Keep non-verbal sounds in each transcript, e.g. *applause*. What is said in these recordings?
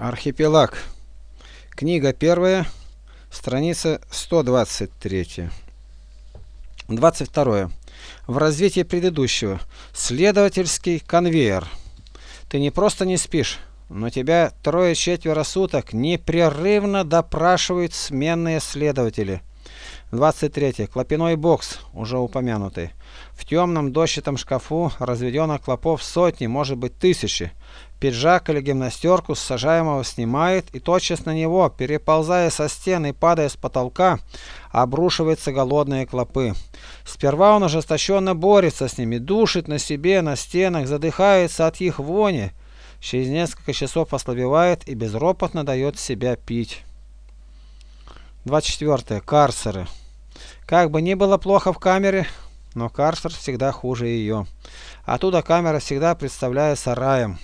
Архипелаг. Книга первая, страница 123. 22. В развитии предыдущего. Следовательский конвейер. Ты не просто не спишь, но тебя трое-четверо суток непрерывно допрашивают сменные следователи. 23. Клопяной бокс, уже упомянутый. В темном дощатом шкафу разведено клопов сотни, может быть тысячи. Пиджак или гимнастерку сажаемого снимает, и тотчас на него, переползая со стен и падая с потолка, обрушиваются голодные клопы. Сперва он ожесточенно борется с ними, душит на себе, на стенах, задыхается от их вони. Через несколько часов ослабевает и безропотно дает себя пить. 24. Карцеры. Как бы ни было плохо в камере, но карцер всегда хуже ее. Оттуда камера всегда представляется раем.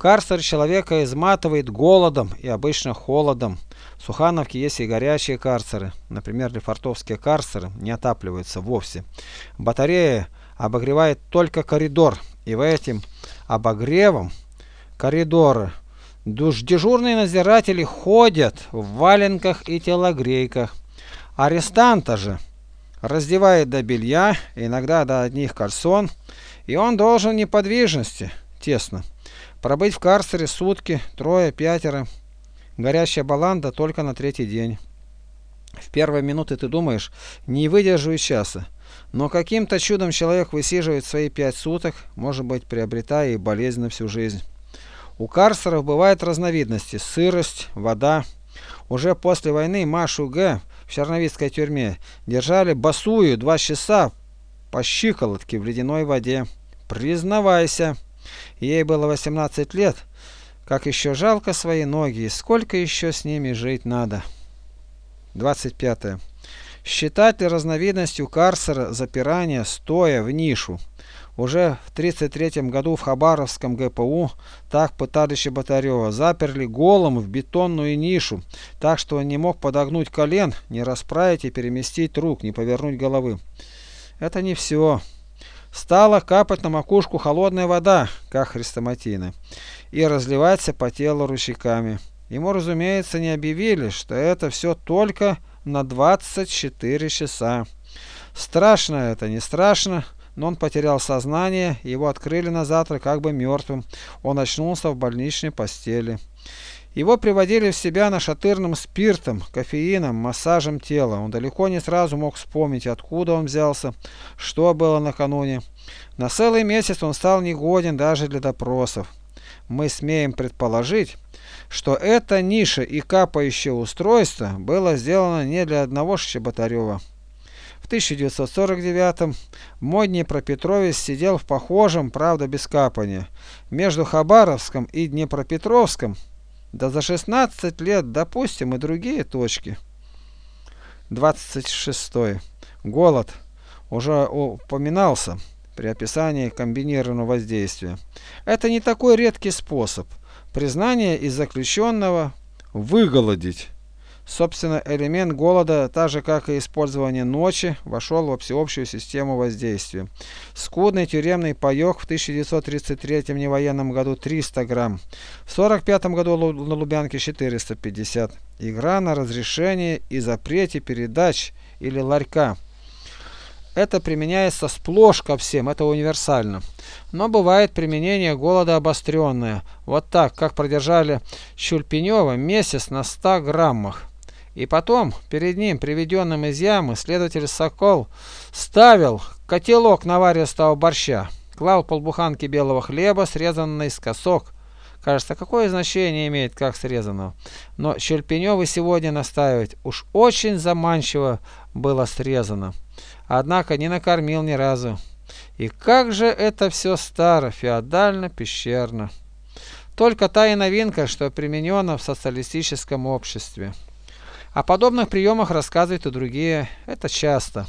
Карцер человека изматывает голодом и обычно холодом. В Сухановке есть и горячие карцеры. Например, лефортовские карцеры не отапливаются вовсе. Батарея обогревает только коридор. И в этим обогревом коридора дежурные надзиратели ходят в валенках и телогрейках. Арестанта же раздевает до белья, иногда до одних кальсон, и он должен неподвижности, тесно. Пробыть в карцере сутки, трое, пятеро. Горящая баланда только на третий день. В первые минуты ты думаешь, не выдержу и часа. Но каким-то чудом человек высиживает свои пять суток, может быть, приобретая и болезнь на всю жизнь. У карцеров бывают разновидности – сырость, вода. Уже после войны Машу Г. в Черновицкой тюрьме держали босую два часа по щиколотке в ледяной воде. Признавайся! Ей было 18 лет, как еще жалко свои ноги, сколько еще с ними жить надо. 25. Считать ли разновидностью карцера запирания стоя в нишу? Уже в 33 году в Хабаровском ГПУ так пытали Щеботарева. Заперли голым в бетонную нишу, так что он не мог подогнуть колен, не расправить и переместить рук, не повернуть головы. Это не все. Стала капать на макушку холодная вода, как хрестоматина, и разливаться по телу ручейками. Ему, разумеется, не объявили, что это все только на 24 часа. Страшно это, не страшно, но он потерял сознание, его открыли на завтра как бы мертвым. Он очнулся в больничной постели. Его приводили в себя нашатырным спиртом, кофеином, массажем тела. Он далеко не сразу мог вспомнить, откуда он взялся, что было накануне. На целый месяц он стал негоден даже для допросов. Мы смеем предположить, что эта ниша и капающее устройство было сделано не для одного Щеботарева. В 1949 мой Днепропетровец сидел в похожем, правда без капания, между Хабаровском и Днепропетровском да за 16 лет допустим и другие точки. 26. Голод уже упоминался при описании комбинированного воздействия. Это не такой редкий способ. Признание из заключенного выголодить. Собственно, элемент голода, так же как и использование ночи, вошел во всеобщую систему воздействия. Скудный тюремный паёк в 1933 невоенном году 300 грамм, в 1945 году на Лубянке 450. Игра на разрешение и запрете передач или ларька. Это применяется сплошь ко всем, это универсально. Но бывает применение голода обостренное. Вот так, как продержали Чульпенева месяц на 100 граммах. И потом, перед ним, приведенным из ямы, следователь Сокол ставил котелок наваристого борща, клал полбуханки белого хлеба, срезанный из косок. Кажется, какое значение имеет, как срезано. Но Щельпеневу сегодня настаивать уж очень заманчиво было срезано. Однако не накормил ни разу. И как же это все старо, феодально-пещерно. Только та и новинка, что применено в социалистическом обществе. О подобных приемах рассказывают и другие. Это часто.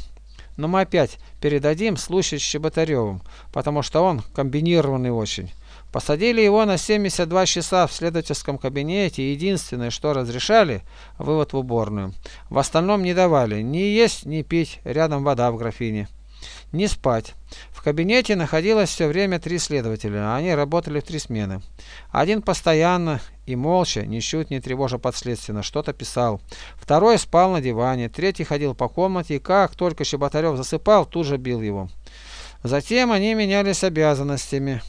Но мы опять передадим случай с Щеботаревым, потому что он комбинированный очень. Посадили его на 72 часа в следовательском кабинете, единственное, что разрешали, вывод в уборную. В остальном не давали ни есть, ни пить, рядом вода в графине. Не спать. В кабинете находилось все время три следователя, они работали в три смены. Один постоянно и молча, ничуть не тревожа подследственно, что-то писал. Второй спал на диване, третий ходил по комнате и как только Щеботарев засыпал, тут же бил его. Затем они менялись обязанностями.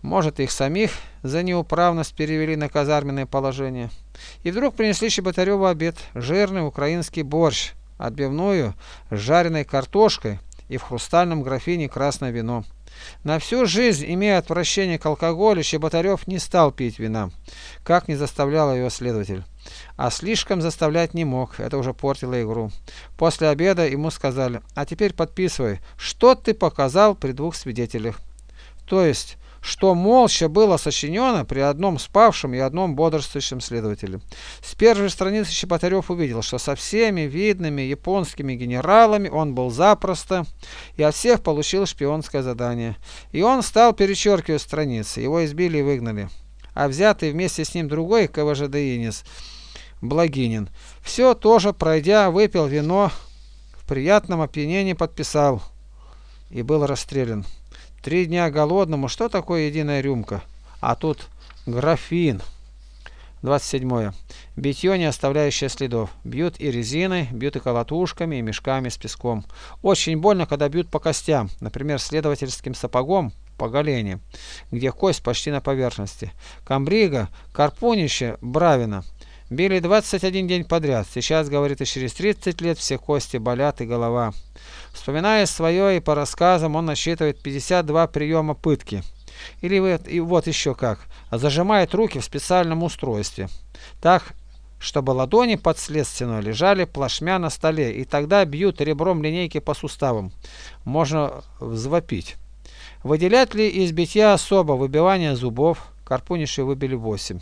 Может, их самих за неуправность перевели на казарменное положение. И вдруг принесли Щеботареву обед, жирный украинский борщ, отбивную с жареной картошкой и в хрустальном графине красное вино. На всю жизнь, имея отвращение к алкоголю, Щеботарев не стал пить вина, как не заставлял его следователь. А слишком заставлять не мог, это уже портило игру. После обеда ему сказали, а теперь подписывай, что ты показал при двух свидетелях. То есть что молча было сочинено при одном спавшем и одном бодрствующем следователе. С первой страницы Щеботарев увидел, что со всеми видными японскими генералами он был запросто и от всех получил шпионское задание. И он стал перечеркивать страницы, его избили и выгнали. А взятый вместе с ним другой КВЖДИнец Благинин, все тоже пройдя, выпил вино, в приятном опьянении подписал и был расстрелян. Три дня голодному, что такое единая рюмка? А тут графин. 27. Битье, не оставляющее следов. Бьют и резиной, бьют и колотушками, и мешками с песком. Очень больно, когда бьют по костям, например, следовательским сапогом по голене, где кость почти на поверхности. Камбрига, Карпунище, Бравина. Били 21 день подряд. Сейчас, говорит, и через 30 лет все кости болят и голова. Вспоминая свое и по рассказам, он насчитывает 52 приема пытки. Или вот, и вот еще как. Зажимает руки в специальном устройстве. Так, чтобы ладони подследственно лежали плашмя на столе, и тогда бьют ребром линейки по суставам. Можно взвопить. Выделять ли из битья особо выбивание зубов? Карпуниши выбили 8.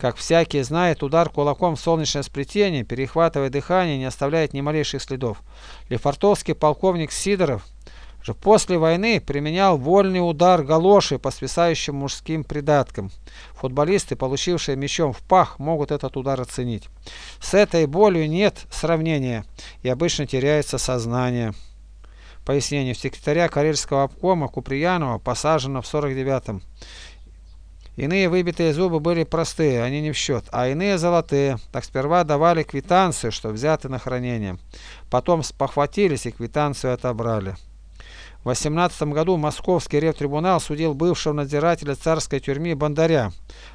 Как всякий знает, удар кулаком в солнечное сплетение, перехватывая дыхание, не оставляет ни малейших следов. Лефортовский полковник Сидоров же после войны применял вольный удар галоши по свисающим мужским придаткам. Футболисты, получившие мячом в пах, могут этот удар оценить. С этой болью нет сравнения и обычно теряется сознание. Пояснение. Секретаря Карельского обкома Куприянова посажено в 49-м. Иные выбитые зубы были простые, они не в счет, а иные золотые. Так сперва давали квитанцию, что взяты на хранение. Потом спохватились и квитанцию отобрали. В 18 году Московский ревтрибунал судил бывшего надзирателя царской тюрьмы Бондаря.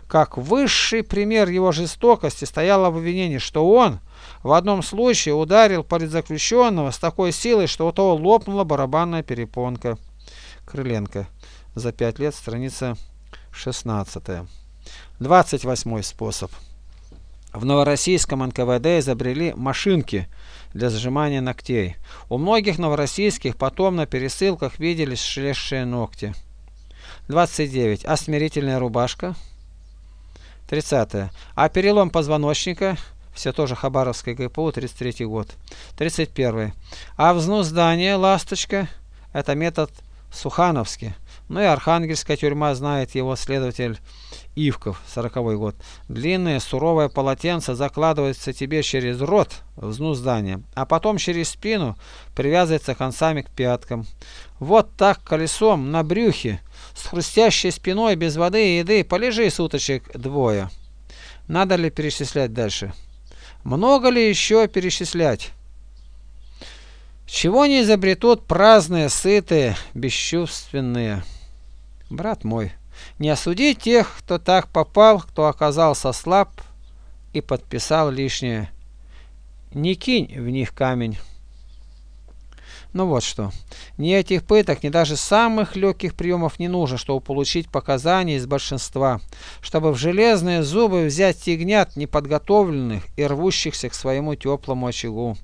Как высший пример его жестокости стояло в обвинении, что он в одном случае ударил политзаключенного с такой силой, что у того лопнула барабанная перепонка. Крыленко. За пять лет страница 16. 28 способ. В новороссийском НКВД изобрели машинки для сжимания ногтей. У многих новороссийских потом на пересылках виделись шлезшие ногти. 29. А смирительная рубашка? 30. А перелом позвоночника? Все тоже Хабаровская ГПУ, 33 год. 31. А взнос здания, ласточка? Это метод Сухановский. Ну и Архангельская тюрьма знает его следователь Ивков, 40 год. Длинное суровое полотенце закладывается тебе через рот, в здания, а потом через спину привязывается концами к пяткам. Вот так колесом на брюхе, с хрустящей спиной, без воды и еды, полежи суточек двое. Надо ли перечислять дальше? Много ли еще перечислять? Чего не изобретут праздные, сытые, бесчувственные? Брат мой, не осуди тех, кто так попал, кто оказался слаб и подписал лишнее. Не кинь в них камень. Ну вот что. Ни этих пыток, ни даже самых легких приемов не нужно, чтобы получить показания из большинства, чтобы в железные зубы взять ягнят неподготовленных и рвущихся к своему теплому очагу.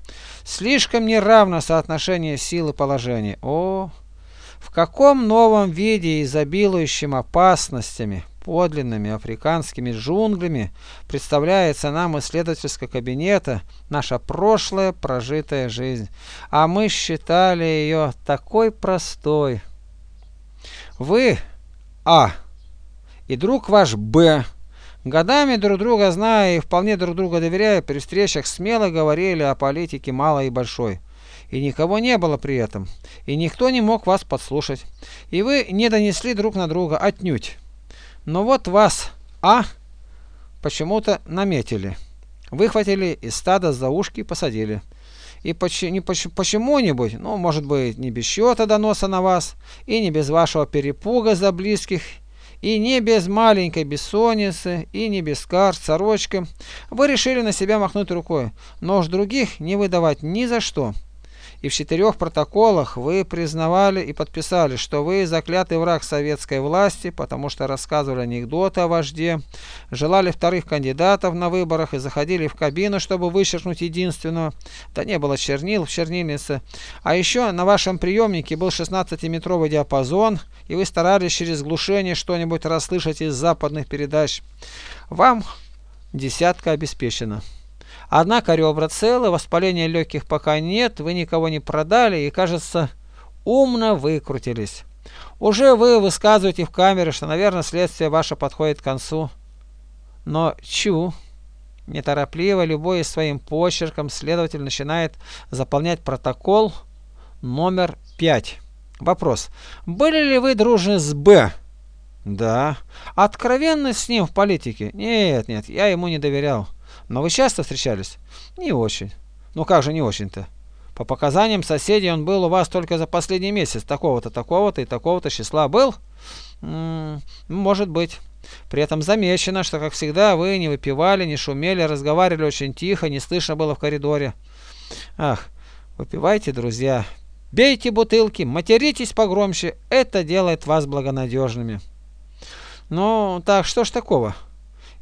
Слишком неравно соотношение сил и положения. О, в каком новом виде, изобилующем опасностями, подлинными африканскими джунглями, представляется нам исследовательского кабинета наша прошлая прожитая жизнь, а мы считали ее такой простой. Вы, А, и друг ваш, Б, годами друг друга зная и вполне друг друга доверяя, при встречах смело говорили о политике малой и большой. И никого не было при этом, и никто не мог вас подслушать, и вы не донесли друг на друга отнюдь. Но вот вас, а, почему-то наметили, выхватили из стада за ушки посадили. И почему-нибудь, ну, может быть, не без счета доноса на вас, и не без вашего перепуга за близких, и не без маленькой бессонницы, и не без кар, сорочки, вы решили на себя махнуть рукой, но уж других не выдавать ни за что и в четырех протоколах вы признавали и подписали, что вы заклятый враг советской власти, потому что рассказывали анекдоты о вожде, желали вторых кандидатов на выборах и заходили в кабину, чтобы вычеркнуть единственного. Да не было чернил в чернильнице. А еще на вашем приемнике был 16-метровый диапазон, и вы старались через глушение что-нибудь расслышать из западных передач. Вам десятка обеспечена. Однако ребра целы, воспаления легких пока нет, вы никого не продали и, кажется, умно выкрутились. Уже вы высказываете в камере, что, наверное, следствие ваше подходит к концу. Но чу. Неторопливо, любой своим почерком следователь начинает заполнять протокол номер 5. Вопрос. Были ли вы дружны с Б? Да. Откровенность с ним в политике? Нет, нет, я ему не доверял. Но вы часто встречались? Не очень. Ну как же не очень-то? По показаниям соседей он был у вас только за последний месяц. Такого-то, такого-то и такого-то числа был? М -м, может быть. При этом замечено, что, как всегда, вы не выпивали, не шумели, разговаривали очень тихо, не слышно было в коридоре. Ах, выпивайте, друзья. Бейте бутылки, материтесь погромче. Это делает вас благонадежными. Ну, так что ж такого?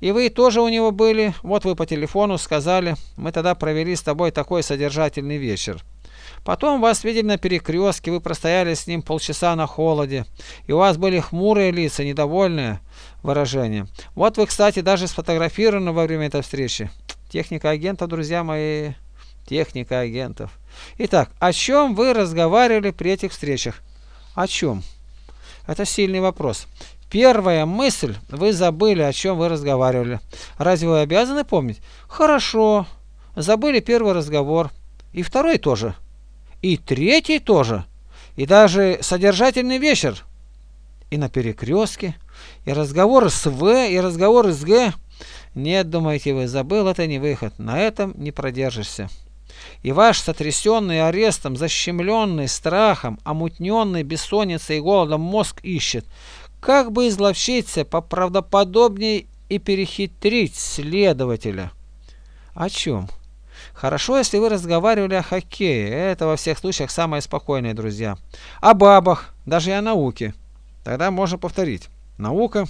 И вы тоже у него были. Вот вы по телефону сказали. Мы тогда провели с тобой такой содержательный вечер. Потом вас видели на перекрестке, вы простояли с ним полчаса на холоде, и у вас были хмурые лица, недовольные выражения. Вот вы, кстати, даже сфотографированы во время этой встречи. Техника агентов, друзья мои, техника агентов. Итак, о чем вы разговаривали при этих встречах? О чем? Это сильный вопрос. Первая мысль, вы забыли, о чем вы разговаривали. Разве вы обязаны помнить? Хорошо. Забыли первый разговор. И второй тоже. И третий тоже. И даже содержательный вечер. И на перекрестке. И разговоры с В, и разговоры с Г. Нет, думаете вы, забыл, это не выход. На этом не продержишься. И ваш сотрясенный арестом, защемленный страхом, омутненный бессонницей и голодом мозг ищет, как бы изловчиться поправдоподобнее и перехитрить следователя? О чем? Хорошо, если вы разговаривали о хоккее. Это во всех случаях самое спокойное, друзья. О бабах, даже и о науке. Тогда можно повторить. Наука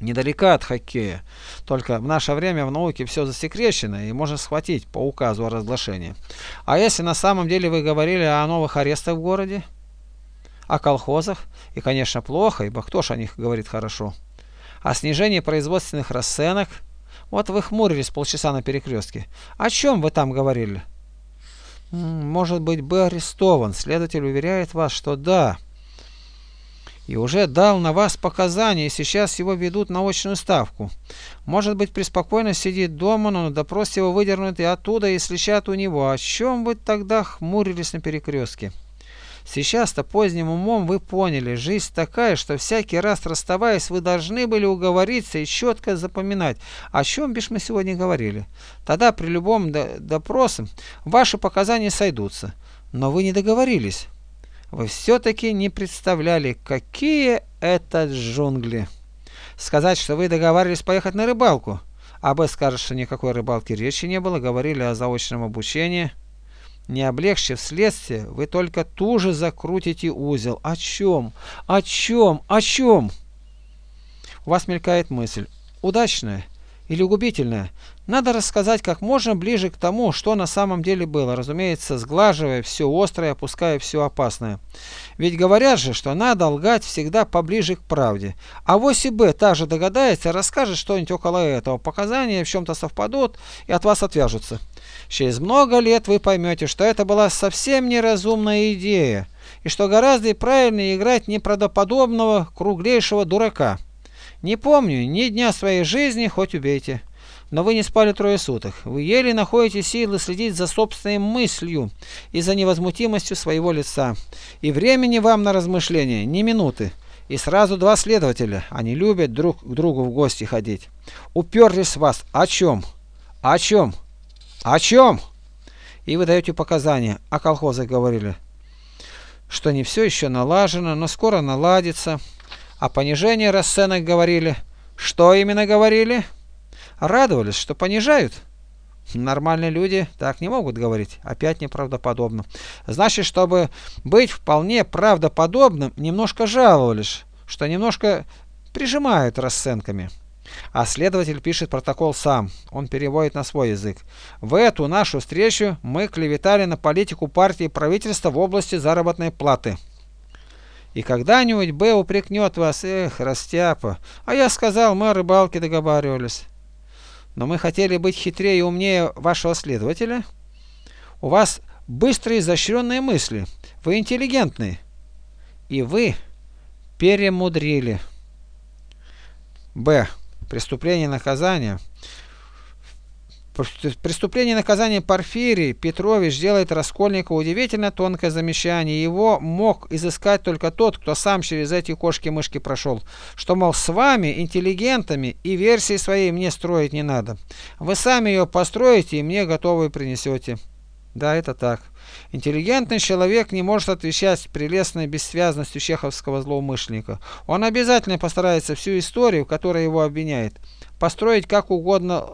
недалека от хоккея. Только в наше время в науке все засекречено и можно схватить по указу о разглашении. А если на самом деле вы говорили о новых арестах в городе? О колхозах? И, конечно, плохо, ибо кто ж о них говорит хорошо. О снижении производственных расценок? Вот вы хмурились полчаса на перекрестке. О чем вы там говорили? Может быть, бы арестован. Следователь уверяет вас, что да. И уже дал на вас показания, и сейчас его ведут на очную ставку. Может быть, преспокойно сидит дома, но на допрос его выдернут и оттуда, и слещат у него. О чем вы тогда хмурились на перекрестке? Сейчас-то поздним умом вы поняли, жизнь такая, что всякий раз расставаясь, вы должны были уговориться и четко запоминать, о чем бишь мы сегодня говорили. Тогда при любом допросе ваши показания сойдутся. Но вы не договорились. Вы все-таки не представляли, какие это джунгли. Сказать, что вы договаривались поехать на рыбалку. А Б скажет, что никакой рыбалки речи не было, говорили о заочном обучении. Не облегчив следствие, вы только туже закрутите узел. О чем? О чем? О чем? У вас мелькает мысль. Удачная или губительная? Надо рассказать как можно ближе к тому, что на самом деле было, разумеется, сглаживая все острое, опуская все опасное. Ведь говорят же, что надо лгать всегда поближе к правде. А вось и Б также догадается, расскажет что-нибудь около этого. Показания в чем-то совпадут и от вас отвяжутся. Через много лет вы поймете, что это была совсем неразумная идея, и что гораздо правильнее играть неправдоподобного, круглейшего дурака. Не помню ни дня своей жизни, хоть убейте. Но вы не спали трое суток. Вы еле находите силы следить за собственной мыслью и за невозмутимостью своего лица. И времени вам на размышления ни минуты. И сразу два следователя. Они любят друг к другу в гости ходить. Уперлись вас. О чем? О чем? О чем? И вы даете показания. А колхозы говорили, что не все еще налажено, но скоро наладится. О понижении расценок говорили. Что именно говорили? Радовались, что понижают. Нормальные люди так не могут говорить. Опять неправдоподобно. Значит, чтобы быть вполне правдоподобным, немножко жаловались, что немножко прижимают расценками. А следователь пишет протокол сам. Он переводит на свой язык. В эту нашу встречу мы клеветали на политику партии и правительства в области заработной платы. И когда-нибудь Б упрекнет вас, эх, растяпа, а я сказал, мы о рыбалке договаривались. Но мы хотели быть хитрее и умнее вашего следователя. У вас быстрые изощренные мысли. Вы интеллигентны. И вы перемудрили. Б. Преступление наказания. Преступление наказания Порфирий Петрович делает Раскольникову удивительно тонкое замечание. Его мог изыскать только тот, кто сам через эти кошки-мышки прошел. Что, мол, с вами, интеллигентами, и версии своей мне строить не надо. Вы сами ее построите и мне готовы принесете. Да, это так. Интеллигентный человек не может отвечать прелестной бессвязностью чеховского злоумышленника. Он обязательно постарается всю историю, которая его обвиняет, построить как угодно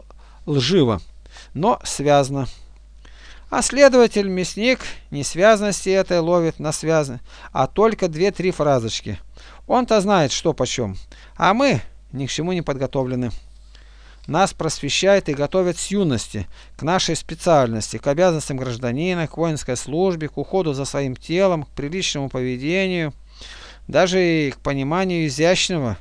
лживо, но связано. А следователь, мясник, не связности этой ловит на связно, а только две-три фразочки. Он-то знает, что почем, а мы ни к чему не подготовлены. Нас просвещает и готовят с юности, к нашей специальности, к обязанностям гражданина, к воинской службе, к уходу за своим телом, к приличному поведению, даже и к пониманию изящного,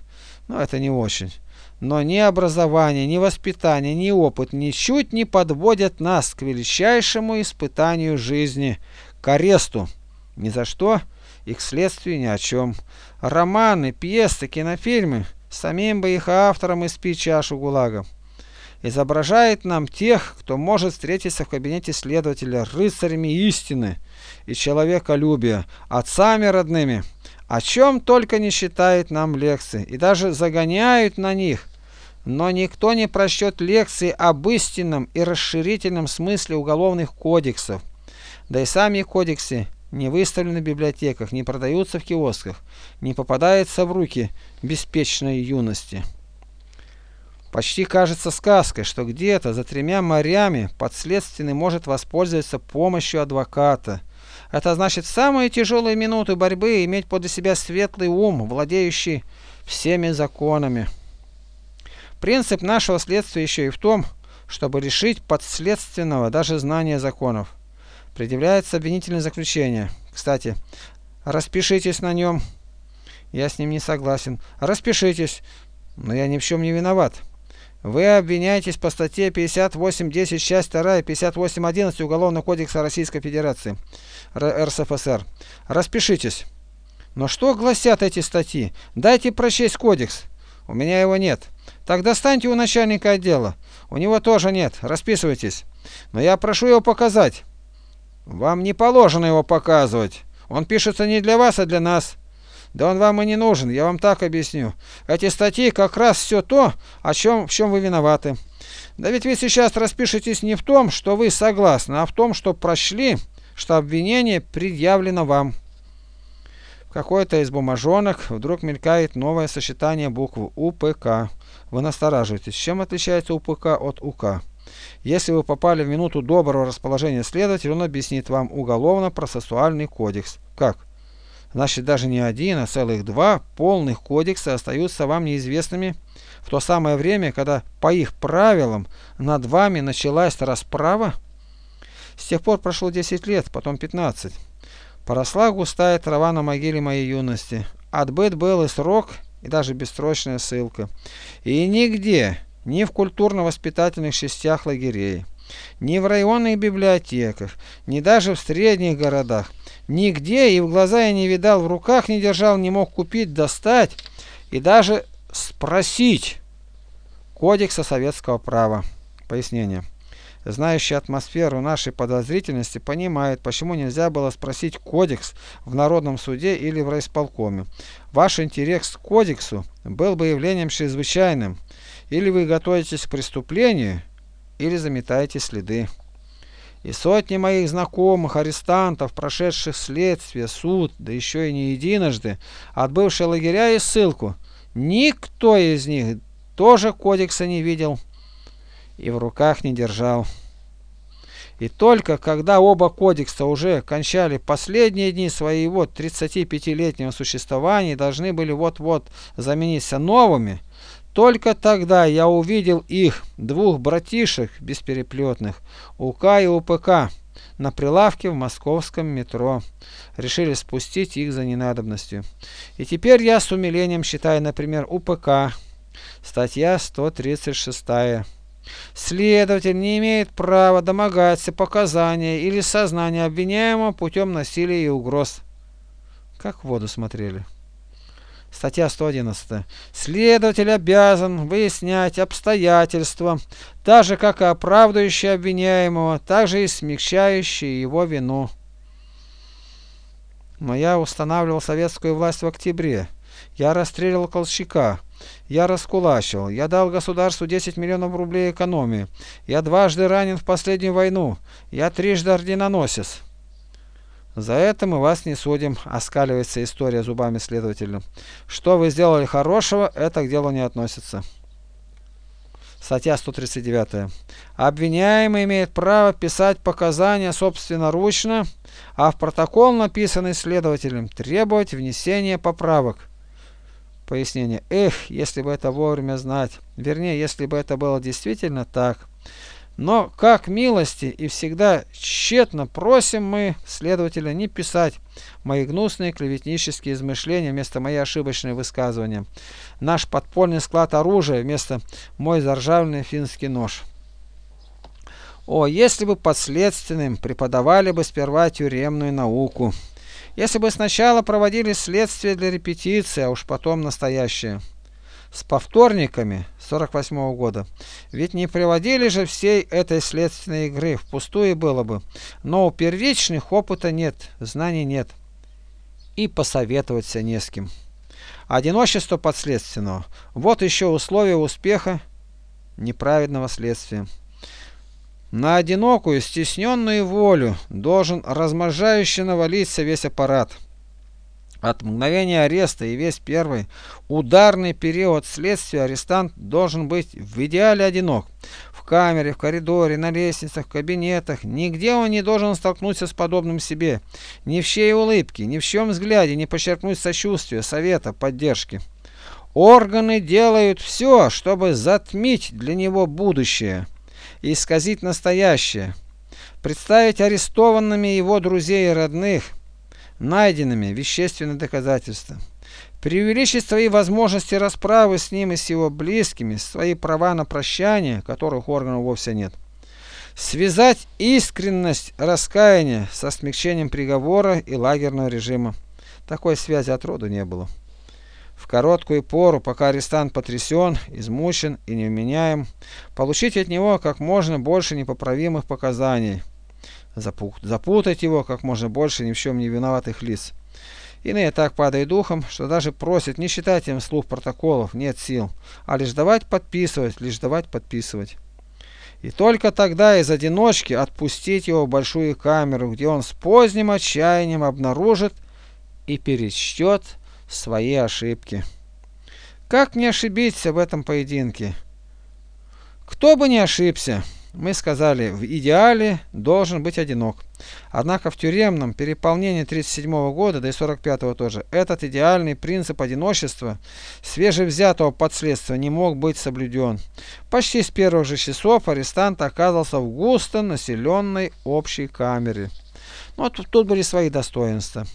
но это не очень. Но ни образование, ни воспитание, ни опыт ничуть не подводят нас к величайшему испытанию жизни, к аресту. Ни за что и к следствию ни о чем. Романы, пьесы, кинофильмы, самим бы их авторам испить чашу ГУЛАГа. Изображает нам тех, кто может встретиться в кабинете следователя рыцарями истины и человеколюбия, отцами родными о чем только не считает нам лекции, и даже загоняют на них. Но никто не прочтет лекции об истинном и расширительном смысле уголовных кодексов. Да и сами кодексы не выставлены в библиотеках, не продаются в киосках, не попадаются в руки беспечной юности. Почти кажется сказкой, что где-то за тремя морями подследственный может воспользоваться помощью адвоката, это значит в самые тяжелые минуты борьбы иметь подле себя светлый ум, владеющий всеми законами. Принцип нашего следствия еще и в том, чтобы решить подследственного даже знания законов. Предъявляется обвинительное заключение. Кстати, распишитесь на нем. Я с ним не согласен. Распишитесь. Но я ни в чем не виноват. Вы обвиняетесь по статье 58.10, часть 2, 58.11 Уголовного кодекса Российской Федерации, РСФСР. Распишитесь. Но что гласят эти статьи? Дайте прочесть кодекс. У меня его нет. Так достаньте у начальника отдела. У него тоже нет. Расписывайтесь. Но я прошу его показать. Вам не положено его показывать. Он пишется не для вас, а для нас. Да он вам и не нужен, я вам так объясню. Эти статьи как раз все то, о чем, в чем вы виноваты. Да ведь вы сейчас распишетесь не в том, что вы согласны, а в том, что прошли, что обвинение предъявлено вам. В какой-то из бумажонок вдруг мелькает новое сочетание букв УПК. Вы настораживаетесь, чем отличается УПК от УК? Если вы попали в минуту доброго расположения следователя, он объяснит вам уголовно-процессуальный кодекс. Как? Значит, даже не один, а целых два полных кодекса остаются вам неизвестными в то самое время, когда по их правилам над вами началась расправа? С тех пор прошло 10 лет, потом 15. Поросла густая трава на могиле моей юности. Отбыт был и срок, и даже бессрочная ссылка. И нигде, ни в культурно-воспитательных частях лагерей, ни в районных библиотеках, ни даже в средних городах Нигде и в глаза я не видал, в руках не держал, не мог купить, достать и даже спросить Кодекса советского права. Пояснение. Знающий атмосферу нашей подозрительности понимает, почему нельзя было спросить кодекс в Народном суде или в райисполкоме. Ваш интерес к кодексу был бы явлением чрезвычайным. Или вы готовитесь к преступлению, или заметаете следы. И сотни моих знакомых арестантов, прошедших следствие, суд, да еще и не единожды, отбывшие лагеря и ссылку, никто из них тоже кодекса не видел и в руках не держал. И только когда оба кодекса уже кончали последние дни своего 35-летнего существования и должны были вот-вот замениться новыми, только тогда я увидел их, двух братишек беспереплетных, УК и УПК, на прилавке в московском метро. Решили спустить их за ненадобностью. И теперь я с умилением считаю, например, УПК, статья 136. Следователь не имеет права домогаться показания или сознания обвиняемого путем насилия и угроз. Как в воду смотрели. Статья 111. Следователь обязан выяснять обстоятельства, так же как оправдывающие обвиняемого, так же и смягчающие его вину. Но я устанавливал советскую власть в октябре. Я расстрелял Колчака. Я раскулачил. Я дал государству 10 миллионов рублей экономии. Я дважды ранен в последнюю войну. Я трижды орденоносец. За это мы вас не судим, оскаливается история зубами следователя. Что вы сделали хорошего, это к делу не относится. Статья 139. Обвиняемый имеет право писать показания собственноручно, а в протокол, написанный следователем, требовать внесения поправок. Пояснение. Эх, если бы это вовремя знать. Вернее, если бы это было действительно так. Но как милости и всегда тщетно просим мы следователя не писать мои гнусные клеветнические измышления вместо мои ошибочные высказывания. Наш подпольный склад оружия вместо мой заржавленный финский нож. О, если бы подследственным преподавали бы сперва тюремную науку. Если бы сначала проводили следствие для репетиции, а уж потом настоящее. С повторниками 48 -го года. Ведь не приводили же всей этой следственной игры, впустую было бы. Но у первичных опыта нет, знаний нет. И посоветоваться не с кем. Одиночество подследственного. Вот еще условие успеха неправедного следствия. На одинокую, стесненную волю должен размножающе навалиться весь аппарат. От мгновения ареста и весь первый ударный период следствия арестант должен быть в идеале одинок. В камере, в коридоре, на лестницах, в кабинетах. Нигде он не должен столкнуться с подобным себе. Ни в чьей улыбке, ни в чьем взгляде не подчеркнуть сочувствия, совета, поддержки. Органы делают все, чтобы затмить для него будущее и исказить настоящее, представить арестованными его друзей и родных, найденными вещественные доказательства, преувеличить свои возможности расправы с ним и с его близкими, свои права на прощание, которых органов вовсе нет. Связать искренность раскаяния со смягчением приговора и лагерного режима. Такой связи от роду не было. В короткую пору, пока арестант потрясен, измучен и невменяем, получить от него как можно больше непоправимых показаний, запутать его как можно больше ни в чем не виноватых лиц. Иные так падают духом, что даже просят не считать им слух протоколов, нет сил, а лишь давать подписывать, лишь давать подписывать. И только тогда из одиночки отпустить его в большую камеру, где он с поздним отчаянием обнаружит и перечтет свои ошибки. Как не ошибиться в этом поединке? Кто бы не ошибся, мы сказали, в идеале должен быть одинок. Однако в тюремном переполнении 37 -го года, да и 45 -го тоже, этот идеальный принцип одиночества, свежевзятого подследствия, не мог быть соблюден. Почти с первых же часов арестант оказался в густо населенной общей камере. Но тут, тут были свои достоинства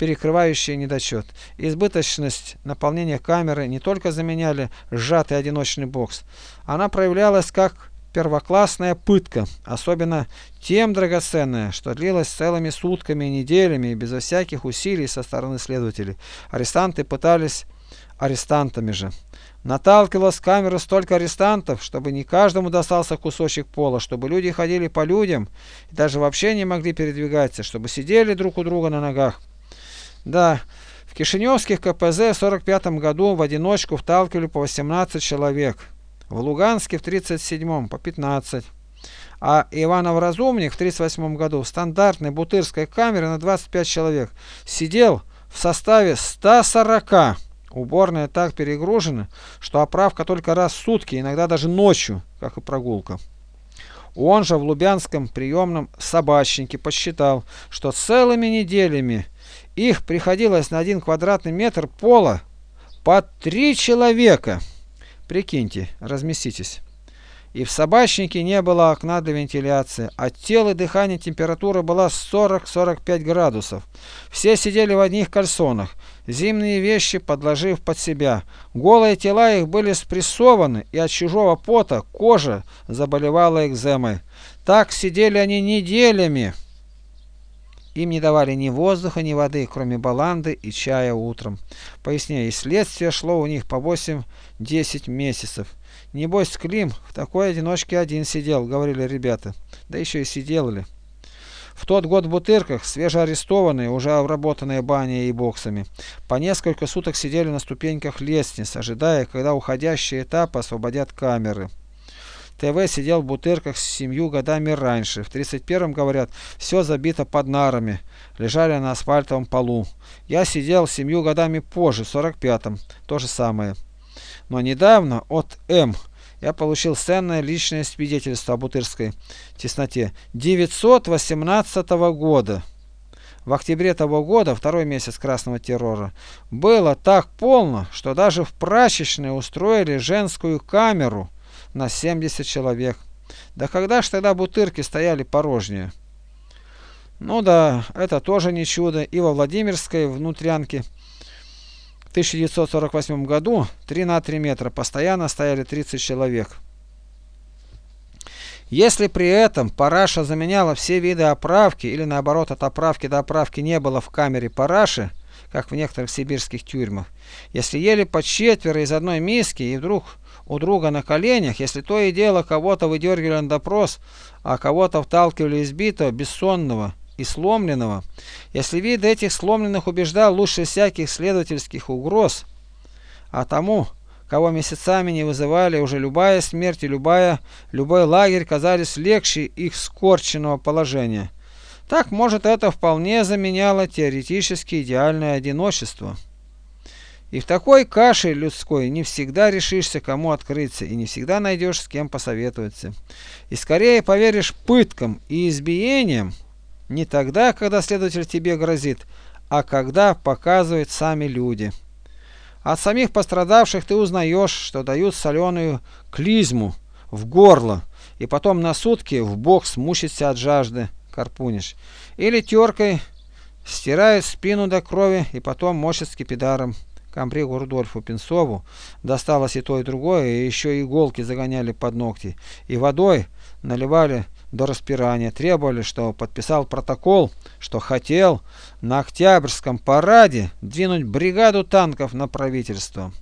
перекрывающие недочет. Избыточность наполнения камеры не только заменяли сжатый одиночный бокс, она проявлялась как первоклассная пытка, особенно тем драгоценная, что длилась целыми сутками и неделями и безо всяких усилий со стороны следователей. Арестанты пытались арестантами же. Наталкивалась камера столько арестантов, чтобы не каждому достался кусочек пола, чтобы люди ходили по людям и даже вообще не могли передвигаться, чтобы сидели друг у друга на ногах. Да, в Кишиневских КПЗ в 45 году в одиночку вталкивали по 18 человек, в Луганске в 37 по 15. А Иванов-Разумник в 38 году в стандартной бутырской камере на 25 человек сидел в составе 140. Уборная так перегружена, что оправка только раз в сутки, иногда даже ночью, как и прогулка. Он же в Лубянском приемном собачнике посчитал, что целыми неделями их приходилось на один квадратный метр пола по три человека. Прикиньте, разместитесь. И в собачнике не было окна для вентиляции. От тела дыхания температура была 40-45 градусов. Все сидели в одних кальсонах, зимние вещи подложив под себя. Голые тела их были спрессованы, и от чужого пота кожа заболевала экземой. Так сидели они неделями. Им не давали ни воздуха, ни воды, кроме баланды и чая утром. Пояснее, следствие шло у них по 8-10 месяцев. Небось, Клим в такой одиночке один сидел, говорили ребята. Да еще и сидел. В тот год в Бутырках свежеарестованные, уже обработанные баней и боксами, по несколько суток сидели на ступеньках лестниц, ожидая, когда уходящие этапы освободят камеры. ТВ сидел в Бутырках с семью годами раньше. В 31-м, говорят, все забито под нарами, лежали на асфальтовом полу. Я сидел семью годами позже, в 45-м, то же самое. Но недавно от М я получил ценное личное свидетельство о бутырской тесноте 918 года. В октябре того года, второй месяц красного террора, было так полно, что даже в прачечной устроили женскую камеру на 70 человек. Да когда ж тогда бутырки стояли порожнее? Ну да, это тоже не чудо. И во Владимирской внутрянке в 1948 году 3 на 3 метра постоянно стояли 30 человек. Если при этом параша заменяла все виды оправки или наоборот от оправки до оправки не было в камере параши, как в некоторых сибирских тюрьмах, если ели по четверо из одной миски и вдруг у друга на коленях, если то и дело кого-то выдергивали на допрос, а кого-то вталкивали избитого, бессонного, и сломленного, если вид этих сломленных убеждал лучше всяких следовательских угроз, а тому, кого месяцами не вызывали, уже любая смерть и любая, любой лагерь казались легче их скорченного положения. Так, может, это вполне заменяло теоретически идеальное одиночество. И в такой каше людской не всегда решишься, кому открыться, и не всегда найдешь с кем посоветоваться. И скорее поверишь пыткам и избиениям, не тогда, когда следователь тебе грозит, а когда показывают сами люди. От самих пострадавших ты узнаешь, что дают соленую клизму в горло, и потом на сутки в бок смучиться от жажды, карпуниш. Или теркой стирают спину до крови и потом мочат скипидаром. Комбригу Рудольфу Пенсову досталось и то, и другое, и еще иголки загоняли под ногти, и водой наливали до распирания, требовали, что подписал протокол, что хотел на Октябрьском параде двинуть бригаду танков на правительство.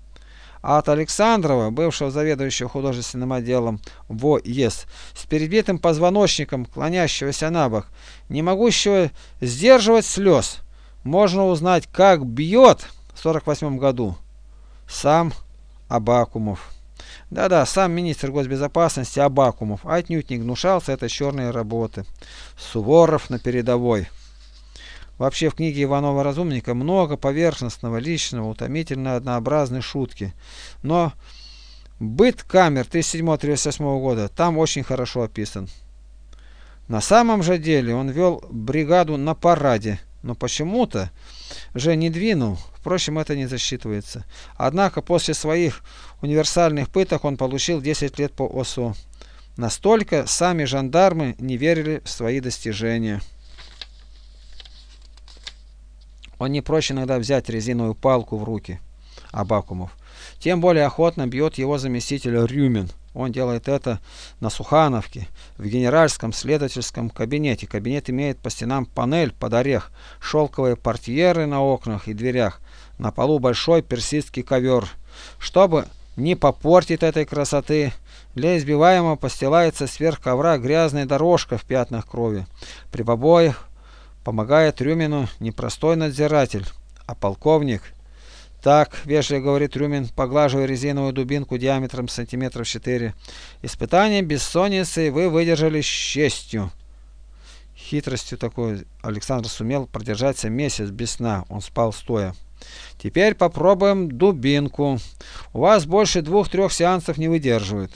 А от Александрова, бывшего заведующего художественным отделом ВОЕС, с перебитым позвоночником, клонящегося на бок, не могущего сдерживать слез, можно узнать, как бьет в 48 году сам Абакумов. Да-да, сам министр госбезопасности Абакумов отнюдь не гнушался этой черной работы. Суворов на передовой. Вообще в книге Иванова-Разумника много поверхностного, личного, утомительно однообразной шутки. Но быт камер 37-38 года там очень хорошо описан. На самом же деле он вел бригаду на параде, но почему-то же не двинул, впрочем, это не засчитывается. Однако после своих универсальных пыток он получил 10 лет по ОСО. Настолько сами жандармы не верили в свои достижения. Он не проще иногда взять резиновую палку в руки, Абакумов. Тем более охотно бьет его заместитель Рюмин. Он делает это на Сухановке, в генеральском следовательском кабинете. Кабинет имеет по стенам панель под орех, шелковые портьеры на окнах и дверях, На полу большой персидский ковер. Чтобы не попортить этой красоты, для избиваемого постилается сверх ковра грязная дорожка в пятнах крови. При побоях помогает Рюмину не простой надзиратель, а полковник. Так, вежливо говорит Рюмин, поглаживая резиновую дубинку диаметром сантиметров 4. Испытание бессонницей вы выдержали с честью. Хитростью такой Александр сумел продержаться месяц без сна. Он спал стоя. Теперь попробуем дубинку. У вас больше двух-трех сеансов не выдерживают.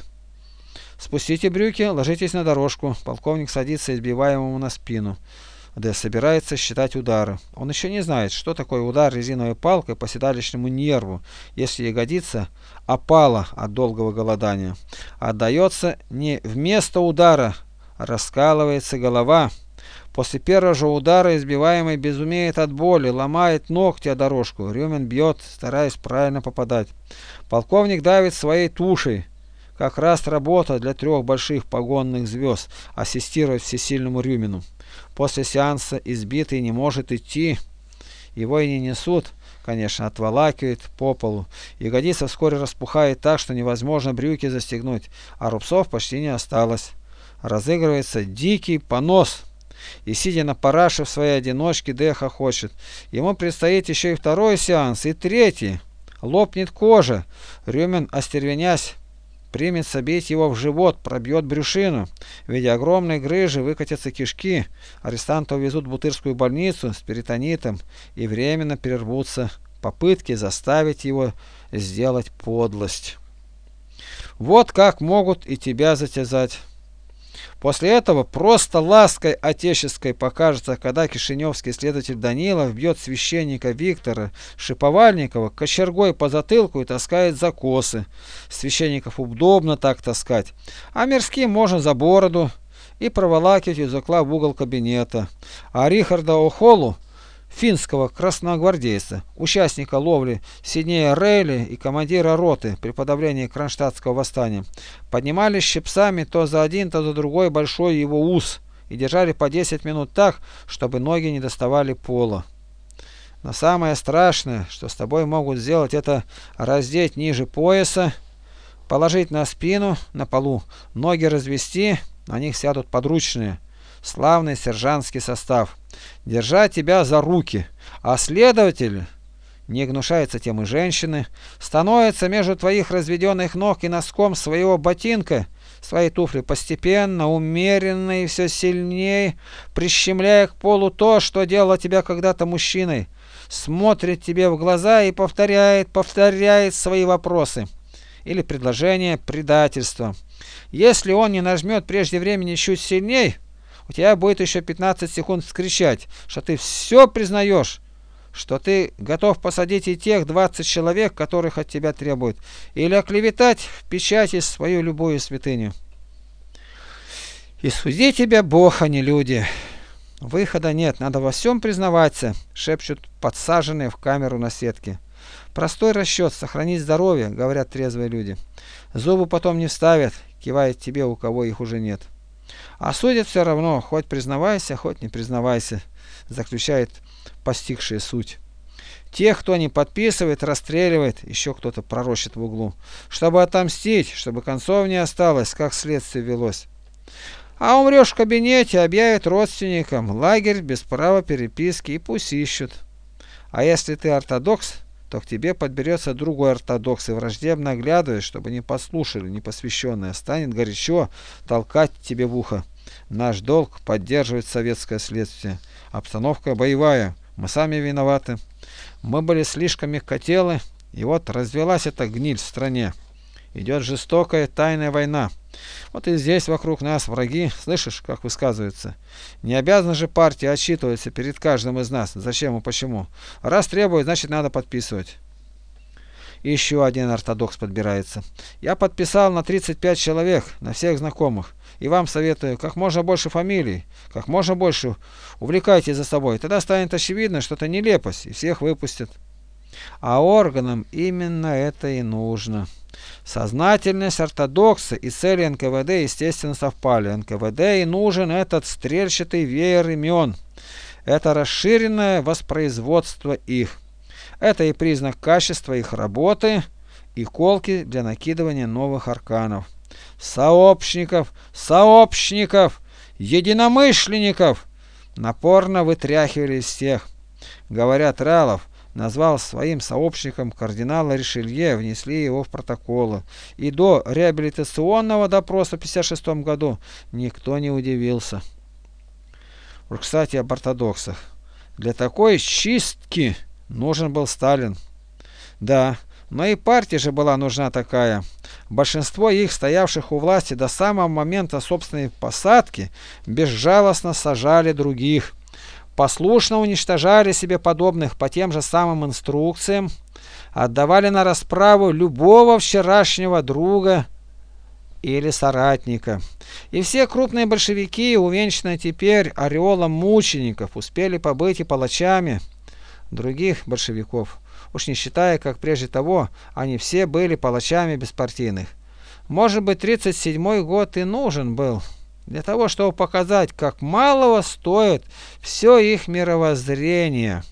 Спустите брюки, ложитесь на дорожку. Полковник садится избиваемому на спину. Д собирается считать удары. Он еще не знает, что такое удар резиновой палкой по седалищному нерву, если ягодица опала от долгого голодания. Отдается не вместо удара, раскалывается голова. После первого же удара избиваемый безумеет от боли, ломает ногти о дорожку. Рюмин бьет, стараясь правильно попадать. Полковник давит своей тушей. Как раз работа для трех больших погонных звезд ассистировать всесильному Рюмину. После сеанса избитый не может идти. Его и не несут, конечно, отволакивают по полу. Ягодица вскоре распухает так, что невозможно брюки застегнуть, а рубцов почти не осталось. Разыгрывается дикий понос и, сидя на параше в своей одиночке, Деха хочет. Ему предстоит еще и второй сеанс, и третий. Лопнет кожа. Рюмин, остервенясь, примется бить его в живот, пробьет брюшину. В виде огромной грыжи выкатятся кишки. Арестанта увезут в Бутырскую больницу с перитонитом и временно прервутся попытки заставить его сделать подлость. Вот как могут и тебя затязать. После этого просто лаской отеческой покажется, когда кишиневский следователь Данилов бьет священника Виктора Шиповальникова кочергой по затылку и таскает за косы. Священников удобно так таскать, а мирским можно за бороду и проволакивать из в угол кабинета. А Рихарда Охолу финского красногвардейца, участника ловли Сиднея Рейли и командира роты при подавлении Кронштадтского восстания, поднимали щипцами то за один, то за другой большой его ус и держали по 10 минут так, чтобы ноги не доставали пола. Но самое страшное, что с тобой могут сделать, это раздеть ниже пояса, положить на спину, на полу, ноги развести, на них сядут подручные – славный сержантский состав, держать тебя за руки, а следователь, не гнушается тем и женщины, становится между твоих разведенных ног и носком своего ботинка, свои туфли постепенно, умеренно и все сильнее, прищемляя к полу то, что делало тебя когда-то мужчиной, смотрит тебе в глаза и повторяет, повторяет свои вопросы или предложение предательства. Если он не нажмет прежде времени чуть сильней, у тебя будет еще 15 секунд скричать, что ты все признаешь, что ты готов посадить и тех 20 человек, которых от тебя требуют, или оклеветать в печати свою любую святыню. И суди тебя Бог, а не люди. Выхода нет, надо во всем признаваться, шепчут подсаженные в камеру на сетке. Простой расчет, сохранить здоровье, говорят трезвые люди. Зубы потом не вставят, кивает тебе, у кого их уже нет. А судят все равно, хоть признавайся, хоть не признавайся, заключает постигшая суть. Тех, кто не подписывает, расстреливает, еще кто-то пророчит в углу, чтобы отомстить, чтобы концов не осталось, как следствие велось. А умрешь в кабинете, объявят родственникам, лагерь без права переписки и пусть ищут. А если ты ортодокс, то к тебе подберется другой ортодокс и враждебно оглядываясь, чтобы не послушали непосвященные, станет горячо толкать тебе в ухо. Наш долг поддерживать советское следствие. Обстановка боевая, мы сами виноваты. Мы были слишком мягкотелы, и вот развелась эта гниль в стране. Идет жестокая тайная война. Вот и здесь вокруг нас враги, слышишь, как высказываются. Не обязана же партия отчитываться перед каждым из нас, зачем и почему. Раз требует, значит надо подписывать. еще один ортодокс подбирается. Я подписал на 35 человек, на всех знакомых. И вам советую как можно больше фамилий, как можно больше увлекайте за собой. Тогда станет очевидно, что это нелепость, и всех выпустят. А органам именно это и нужно. Сознательность ортодокса и цели НКВД естественно совпали. НКВД и нужен этот стрельчатый веер имен. Это расширенное воспроизводство их. Это и признак качества их работы, и колки для накидывания новых арканов. Сообщников, сообщников, единомышленников напорно вытряхивали всех. Говорят, Ралов назвал своим сообщником кардинала Ришелье, внесли его в протоколы. И до реабилитационного допроса в 1956 году никто не удивился. Кстати, об ортодоксах. Для такой чистки нужен был Сталин. Да, но и партия же была нужна такая. Большинство их, стоявших у власти до самого момента собственной посадки, безжалостно сажали других. Послушно уничтожали себе подобных по тем же самым инструкциям, отдавали на расправу любого вчерашнего друга или соратника. И все крупные большевики, увенчанные теперь ореолом мучеников, успели побыть и палачами других большевиков уж не считая, как прежде того, они все были палачами беспартийных. Может быть, 37 год и нужен был для того, чтобы показать, как малого стоит все их мировоззрение,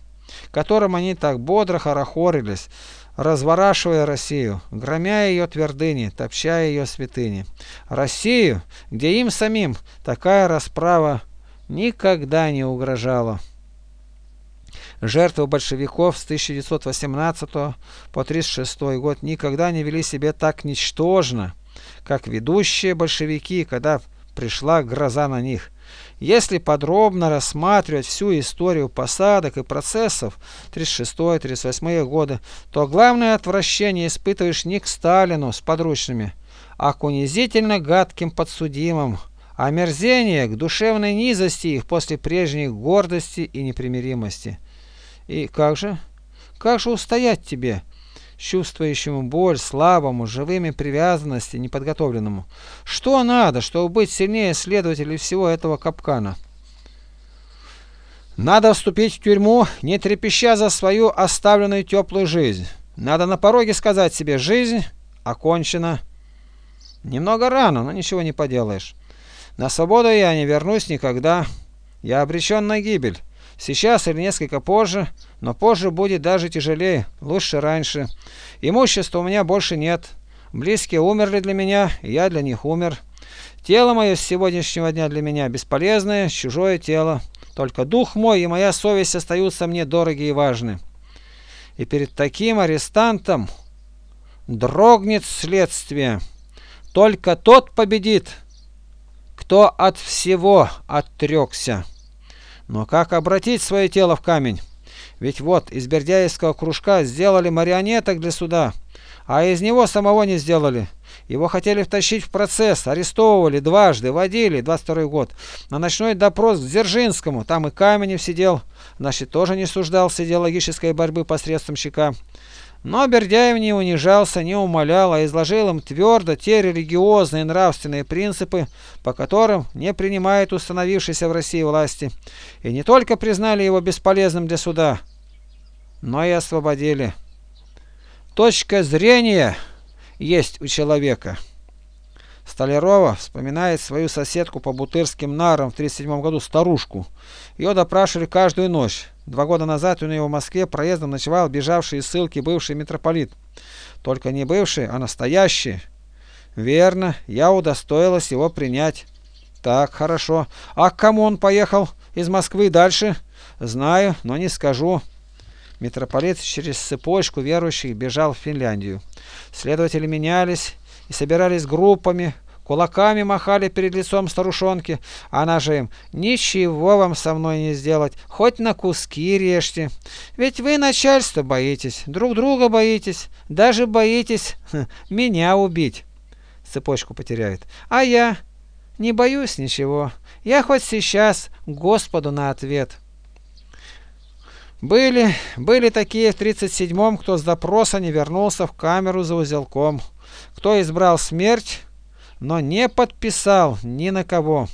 которым они так бодро хорохорились, разворачивая Россию, громя ее твердыни, топча ее святыни. Россию, где им самим такая расправа никогда не угрожала. Жертвы большевиков с 1918 по 1936 год никогда не вели себя так ничтожно, как ведущие большевики, когда пришла гроза на них. Если подробно рассматривать всю историю посадок и процессов 36-38 годы, то главное отвращение испытываешь не к Сталину с подручными, а к унизительно гадким подсудимым, омерзение к душевной низости их после прежней гордости и непримиримости. И как же? Как же устоять тебе, чувствующему боль, слабому, живыми привязанности, неподготовленному? Что надо, чтобы быть сильнее следователей всего этого капкана? Надо вступить в тюрьму, не трепеща за свою оставленную теплую жизнь. Надо на пороге сказать себе «жизнь окончена». Немного рано, но ничего не поделаешь. На свободу я не вернусь никогда. Я обречен на гибель. Сейчас или несколько позже, но позже будет даже тяжелее, лучше раньше. Имущества у меня больше нет. Близкие умерли для меня, я для них умер. Тело мое с сегодняшнего дня для меня бесполезное, чужое тело. Только дух мой и моя совесть остаются мне дороги и важны. И перед таким арестантом дрогнет следствие. Только тот победит, кто от всего отрекся. Но как обратить свое тело в камень? Ведь вот из Бердяевского кружка сделали марионеток для суда, а из него самого не сделали. Его хотели втащить в процесс, арестовывали дважды, водили, 22 год, на ночной допрос к Дзержинскому, там и Каменев сидел, значит, тоже не суждался идеологической борьбы посредством щека. Но Бердяев не унижался, не умолял, а изложил им твердо те религиозные и нравственные принципы, по которым не принимает установившейся в России власти, и не только признали его бесполезным для суда, но и освободили. Точка зрения есть у человека. Столярова вспоминает свою соседку по Бутырским нарам в 1937 году, старушку. Ее допрашивали каждую ночь. Два года назад у нее в Москве проездом ночевал бежавший из ссылки бывший митрополит. Только не бывший, а настоящий. Верно, я удостоилась его принять. Так, хорошо. А к кому он поехал из Москвы дальше? Знаю, но не скажу. Митрополит через цепочку верующих бежал в Финляндию. Следователи менялись и собирались группами, кулаками махали перед лицом старушонки. Она же им «Ничего вам со мной не сделать, хоть на куски режьте. Ведь вы начальство боитесь, друг друга боитесь, даже боитесь *laughs* хм, меня убить». Цепочку потеряет. «А я не боюсь ничего. Я хоть сейчас Господу на ответ». Были, были такие в 37-м, кто с допроса не вернулся в камеру за узелком, кто избрал смерть, но не подписал ни на кого.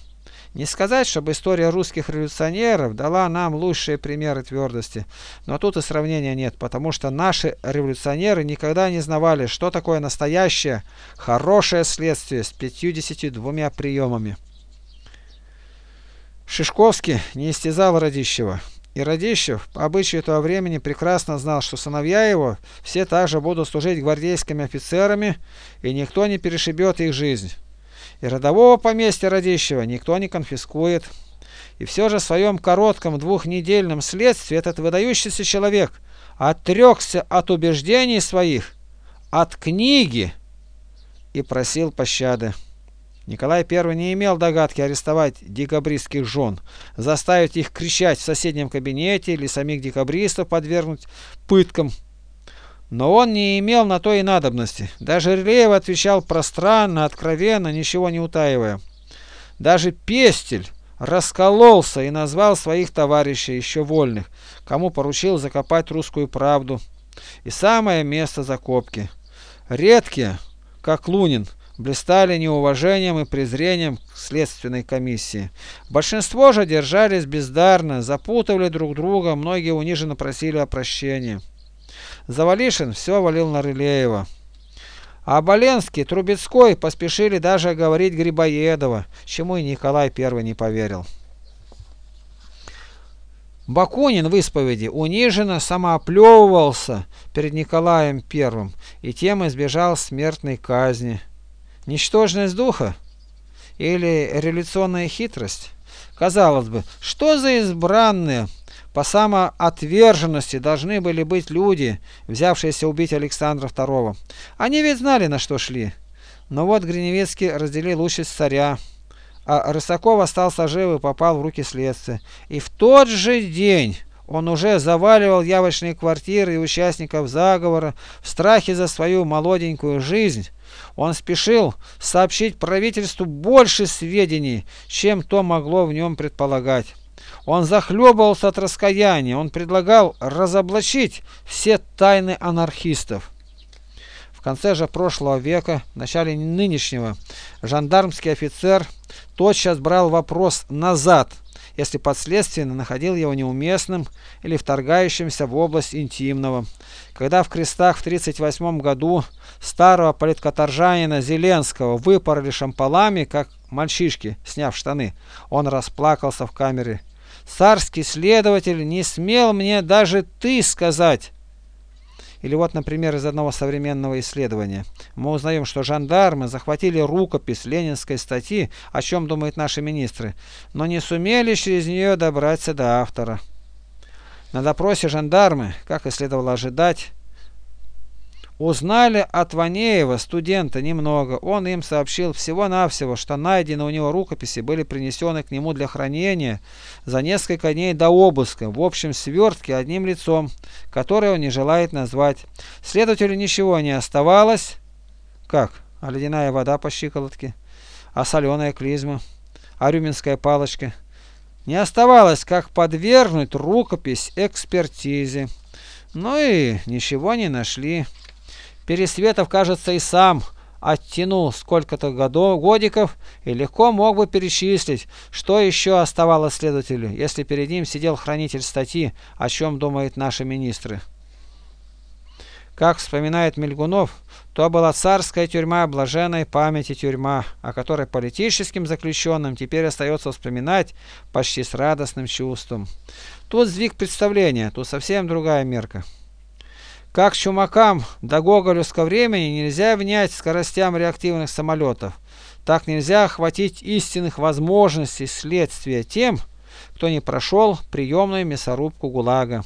Не сказать, чтобы история русских революционеров дала нам лучшие примеры твердости, но тут и сравнения нет, потому что наши революционеры никогда не знавали, что такое настоящее, хорошее следствие с 52 приемами. Шишковский не истязал Радищева. И Радищев, по обычаю этого времени, прекрасно знал, что сыновья его все также будут служить гвардейскими офицерами, и никто не перешибет их жизнь. И родового поместья Радищева никто не конфискует. И все же в своем коротком двухнедельном следствии этот выдающийся человек отрекся от убеждений своих, от книги и просил пощады. Николай I не имел догадки арестовать декабристских жен, заставить их кричать в соседнем кабинете или самих декабристов подвергнуть пыткам. Но он не имел на то и надобности. Даже Рылеев отвечал пространно, откровенно, ничего не утаивая. Даже Пестель раскололся и назвал своих товарищей еще вольных, кому поручил закопать русскую правду. И самое место закопки. Редкие, как Лунин, блистали неуважением и презрением к следственной комиссии. Большинство же держались бездарно, запутывали друг друга, многие униженно просили о прощении. Завалишин все валил на Рылеева. А Боленский, Трубецкой поспешили даже говорить Грибоедова, чему и Николай I не поверил. Бакунин в исповеди униженно самооплевывался перед Николаем I и тем избежал смертной казни. Ничтожность духа? Или революционная хитрость? Казалось бы, что за избранные по самоотверженности должны были быть люди, взявшиеся убить Александра II? Они ведь знали, на что шли. Но вот Гриневецкий разделил участь царя, а Рысаков остался жив и попал в руки следствия. И в тот же день он уже заваливал явочные квартиры и участников заговора в страхе за свою молоденькую жизнь. Он спешил сообщить правительству больше сведений, чем то могло в нем предполагать. Он захлебывался от раскаяния, он предлагал разоблачить все тайны анархистов. В конце же прошлого века, в начале нынешнего, жандармский офицер тотчас брал вопрос назад – если подследственно находил его неуместным или вторгающимся в область интимного. Когда в крестах в 1938 году старого политкоторжанина Зеленского выпороли шампалами, как мальчишки, сняв штаны, он расплакался в камере. «Царский следователь не смел мне даже ты сказать». Или вот, например, из одного современного исследования. Мы узнаем, что жандармы захватили рукопись ленинской статьи, о чем думают наши министры, но не сумели через нее добраться до автора. На допросе жандармы, как и следовало ожидать, Узнали от Ванеева, студента, немного. Он им сообщил всего-навсего, что найденные у него рукописи были принесены к нему для хранения за несколько дней до обыска, в общем свертке одним лицом, которое он не желает назвать. Следователю ничего не оставалось. Как? А ледяная вода по щиколотке? А соленая клизма? А рюминская палочка? Не оставалось, как подвергнуть рукопись экспертизе. Ну и ничего не нашли. Пересветов, кажется, и сам оттянул сколько-то годов, годиков и легко мог бы перечислить, что еще оставалось следователю, если перед ним сидел хранитель статьи, о чем думают наши министры. Как вспоминает Мельгунов, то была царская тюрьма блаженной памяти тюрьма, о которой политическим заключенным теперь остается вспоминать почти с радостным чувством. Тут сдвиг представления, тут совсем другая мерка. Как чумакам до гоголевского времени нельзя внять скоростям реактивных самолетов, так нельзя охватить истинных возможностей следствия тем, кто не прошел приемную мясорубку ГУЛАГа.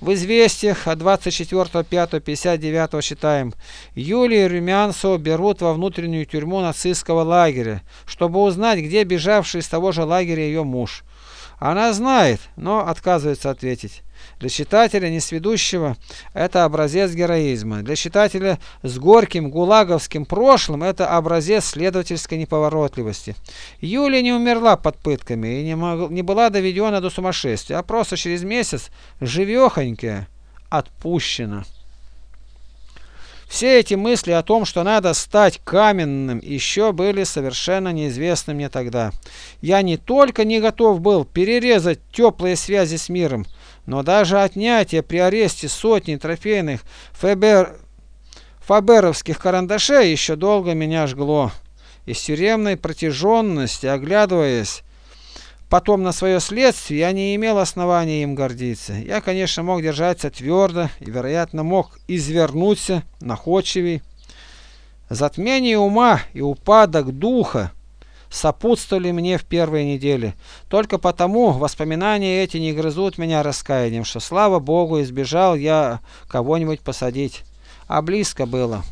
В известиях от 24.05.59 читаем Юлию Румянцеву берут во внутреннюю тюрьму нацистского лагеря, чтобы узнать, где бежавший из того же лагеря ее муж. Она знает, но отказывается ответить. Для читателя несведущего это образец героизма. Для читателя с горьким гулаговским прошлым это образец следовательской неповоротливости. Юлия не умерла под пытками и не, мог, не была доведена до сумасшествия, а просто через месяц живехонькая отпущена. Все эти мысли о том, что надо стать каменным, еще были совершенно неизвестны мне тогда. Я не только не готов был перерезать теплые связи с миром, но даже отнятие при аресте сотни трофейных ФБР... фаберовских карандашей еще долго меня жгло. Из тюремной протяженности, оглядываясь, потом на свое следствие, я не имел основания им гордиться. Я, конечно, мог держаться твердо и, вероятно, мог извернуться находчивей. Затмение ума и упадок духа сопутствовали мне в первые недели. Только потому воспоминания эти не грызут меня раскаянием, что, слава Богу, избежал я кого-нибудь посадить. А близко было.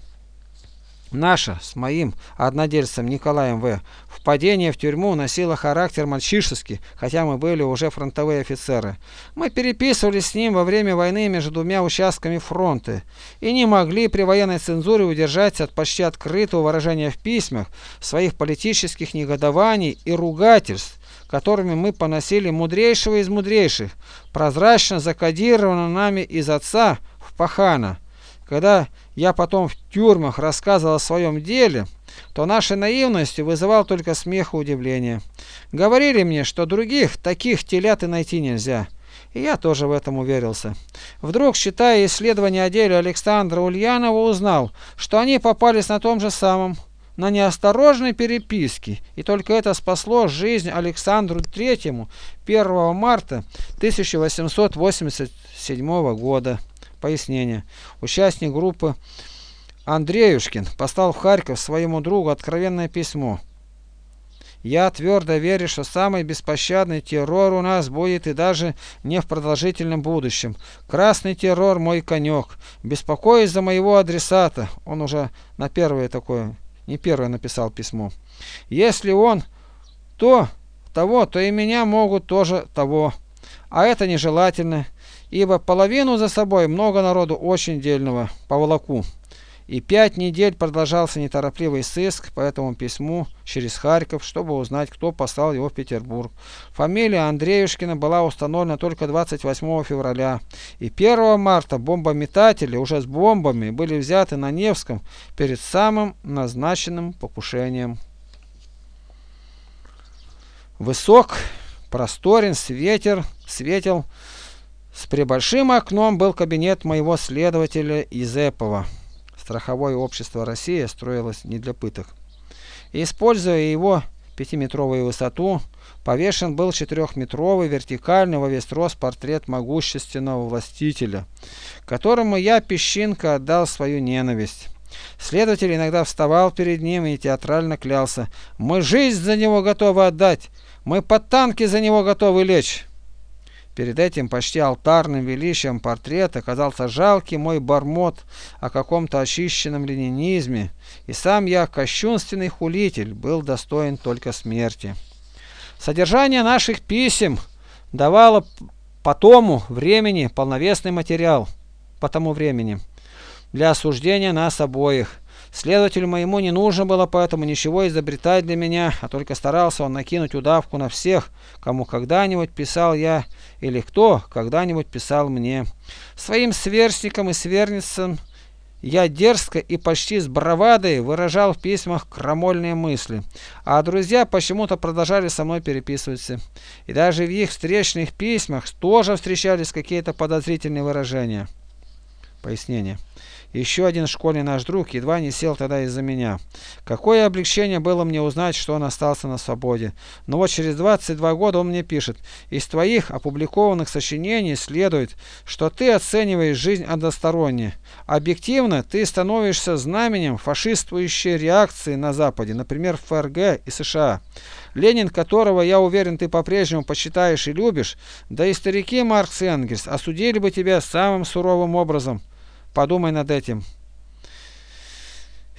Наша с моим однодельцем Николаем В. впадение в тюрьму носило характер мальчишеский, хотя мы были уже фронтовые офицеры. Мы переписывались с ним во время войны между двумя участками фронта и не могли при военной цензуре удержаться от почти открытого выражения в письмах своих политических негодований и ругательств, которыми мы поносили мудрейшего из мудрейших, прозрачно закодировано нами из отца в пахана. Когда я потом в тюрьмах рассказывал о своем деле, то нашей наивностью вызывал только смех и удивление. Говорили мне, что других таких телят и найти нельзя. И я тоже в этом уверился. Вдруг, читая исследования о деле Александра Ульянова, узнал, что они попались на том же самом, на неосторожной переписке, и только это спасло жизнь Александру Третьему 1 марта 1887 года. Пояснение. Участник группы Андреюшкин послал в Харьков своему другу откровенное письмо. Я твердо верю, что самый беспощадный террор у нас будет и даже не в продолжительном будущем. Красный террор мой конек. Беспокоюсь за моего адресата. Он уже на первое такое, не первое написал письмо. Если он то того, то и меня могут тоже того. А это нежелательно ибо половину за собой много народу очень дельного поволоку. И пять недель продолжался неторопливый сыск по этому письму через Харьков, чтобы узнать, кто послал его в Петербург. Фамилия Андреюшкина была установлена только 28 февраля, и 1 марта бомбометатели уже с бомбами были взяты на Невском перед самым назначенным покушением. Высок, просторен, светер, светел, с прибольшим окном был кабинет моего следователя Изепова. Страховое общество России строилось не для пыток. Используя его пятиметровую высоту, повешен был четырехметровый вертикальный во весь рост портрет могущественного властителя, которому я, песчинка, отдал свою ненависть. Следователь иногда вставал перед ним и театрально клялся «Мы жизнь за него готовы отдать! Мы под танки за него готовы лечь!» Перед этим почти алтарным величием портрет оказался жалкий мой бормот о каком-то очищенном ленинизме, и сам я, кощунственный хулитель, был достоин только смерти. Содержание наших писем давало по тому времени полновесный материал, по тому времени, для осуждения нас обоих – Следователю моему не нужно было поэтому ничего изобретать для меня, а только старался он накинуть удавку на всех, кому когда-нибудь писал я, или кто когда-нибудь писал мне. Своим сверстникам и сверницам я дерзко и почти с бравадой выражал в письмах крамольные мысли, а друзья почему-то продолжали со мной переписываться. И даже в их встречных письмах тоже встречались какие-то подозрительные выражения. Пояснение. Еще один школьный наш друг едва не сел тогда из-за меня. Какое облегчение было мне узнать, что он остался на свободе. Но вот через 22 года он мне пишет, из твоих опубликованных сочинений следует, что ты оцениваешь жизнь односторонне. Объективно ты становишься знаменем фашистующей реакции на Западе, например, в ФРГ и США. Ленин, которого, я уверен, ты по-прежнему почитаешь и любишь, да и старики Маркс и Энгельс осудили бы тебя самым суровым образом. Подумай над этим.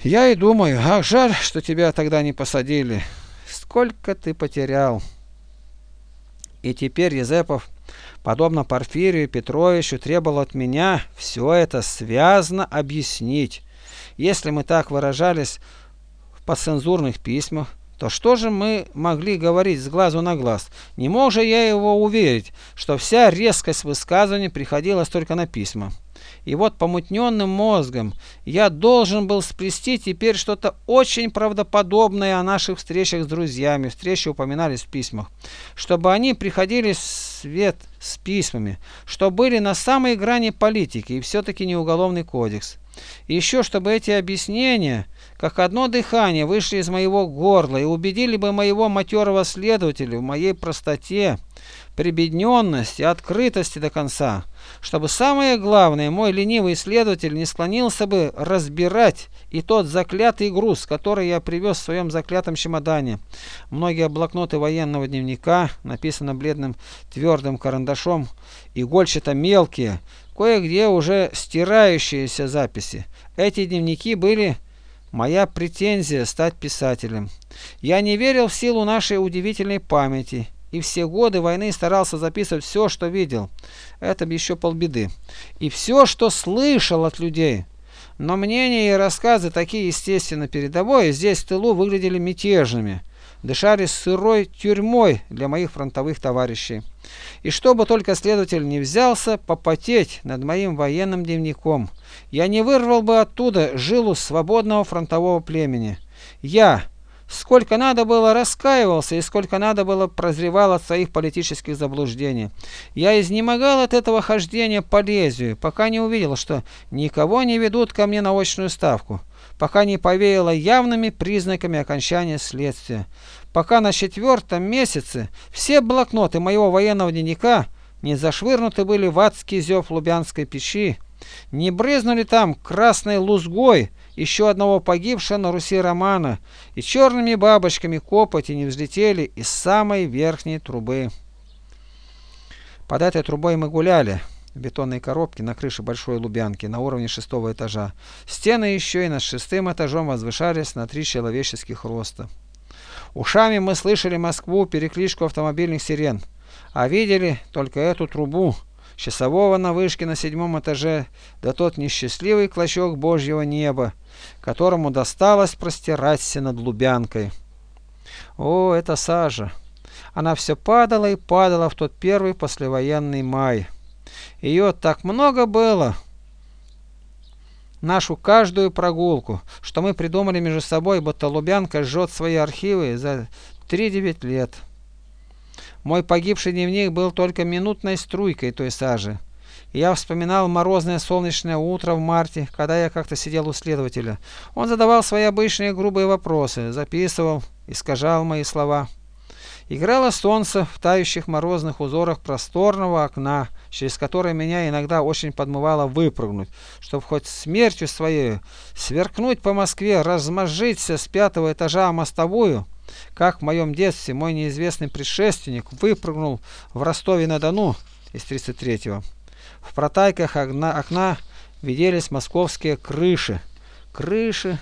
Я и думаю, ах, жаль, что тебя тогда не посадили. Сколько ты потерял. И теперь Езепов, подобно Порфирию Петровичу, требовал от меня все это связно объяснить. Если мы так выражались в подцензурных письмах, то что же мы могли говорить с глазу на глаз? Не мог же я его уверить, что вся резкость высказывания приходилась только на письма. И вот помутненным мозгом я должен был сплести теперь что-то очень правдоподобное о наших встречах с друзьями. Встречи упоминались в письмах. Чтобы они приходили в свет с письмами, что были на самой грани политики и все-таки не уголовный кодекс. И еще, чтобы эти объяснения, как одно дыхание вышли из моего горла и убедили бы моего матерого следователя в моей простоте, прибедненности, открытости до конца, чтобы самое главное, мой ленивый следователь не склонился бы разбирать и тот заклятый груз, который я привез в своем заклятом чемодане. Многие блокноты военного дневника, написано бледным твердым карандашом, игольчато мелкие, кое-где уже стирающиеся записи. Эти дневники были моя претензия стать писателем. Я не верил в силу нашей удивительной памяти и все годы войны старался записывать все, что видел. Это еще полбеды. И все, что слышал от людей. Но мнения и рассказы такие, естественно, передовые, здесь в тылу выглядели мятежными, дышали сырой тюрьмой для моих фронтовых товарищей. И чтобы только следователь не взялся попотеть над моим военным дневником, я не вырвал бы оттуда жилу свободного фронтового племени. Я, Сколько надо было раскаивался и сколько надо было прозревал от своих политических заблуждений. Я изнемогал от этого хождения по лезвию, пока не увидел, что никого не ведут ко мне на очную ставку, пока не повеяло явными признаками окончания следствия, пока на четвертом месяце все блокноты моего военного дневника не зашвырнуты были в адский зев Лубянской печи, не брызнули там красной лузгой, еще одного погибшего на Руси Романа, и черными бабочками копоти не взлетели из самой верхней трубы. Под этой трубой мы гуляли в бетонной коробке на крыше большой Лубянки на уровне шестого этажа. Стены еще и над шестым этажом возвышались на три человеческих роста. Ушами мы слышали Москву, перекличку автомобильных сирен, а видели только эту трубу, часового на вышке на седьмом этаже, да тот несчастливый клочок Божьего неба, которому досталось простираться над Лубянкой. О, это сажа! Она все падала и падала в тот первый послевоенный май. Ее так много было, нашу каждую прогулку, что мы придумали между собой, будто Лубянка жжет свои архивы за 3-9 лет. Мой погибший дневник был только минутной струйкой той сажи. Я вспоминал морозное солнечное утро в марте, когда я как-то сидел у следователя. Он задавал свои обычные грубые вопросы, записывал, искажал мои слова. Играло солнце в тающих морозных узорах просторного окна, через которое меня иногда очень подмывало выпрыгнуть, чтобы хоть смертью своей сверкнуть по Москве, размозжиться с пятого этажа мостовую, как в моем детстве мой неизвестный предшественник выпрыгнул в Ростове-на-Дону из 33-го. В протайках окна, окна виделись московские крыши. Крыши,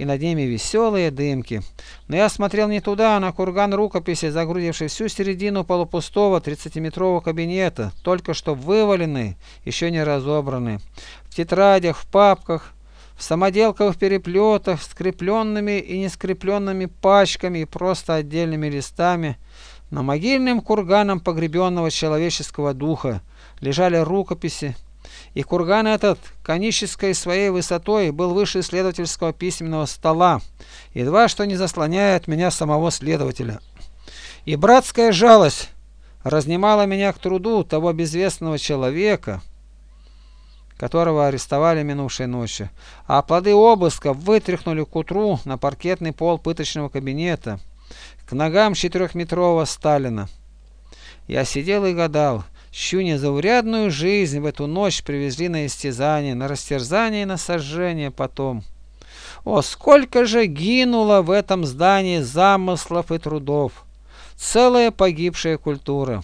и над ними веселые дымки. Но я смотрел не туда, а на курган рукописи, загрузивший всю середину полупустого 30-метрового кабинета, только что вываленный, еще не разобранный. В тетрадях, в папках, в самоделковых переплетах, скрепленными и не скрепленными пачками и просто отдельными листами, на могильным курганом погребенного человеческого духа лежали рукописи, и курган этот конической своей высотой был выше следовательского письменного стола, едва что не заслоняя от меня самого следователя. И братская жалость разнимала меня к труду того безвестного человека, которого арестовали минувшей ночью, а плоды обыска вытряхнули к утру на паркетный пол пыточного кабинета, к ногам четырехметрового Сталина. Я сидел и гадал, чью незаурядную жизнь в эту ночь привезли на истязание, на растерзание и на сожжение потом. О, сколько же гинуло в этом здании замыслов и трудов! Целая погибшая культура.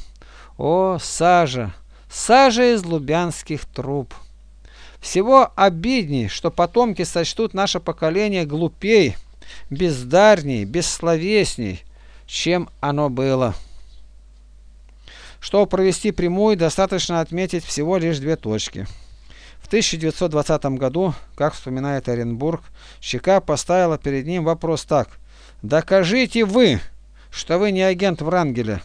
О, сажа! Сажа из лубянских труб! Всего обидней, что потомки сочтут наше поколение глупей, бездарней, бессловесней, чем оно было. Чтобы провести прямую, достаточно отметить всего лишь две точки. В 1920 году, как вспоминает Оренбург, ЧК поставила перед ним вопрос так. «Докажите вы, что вы не агент Врангеля».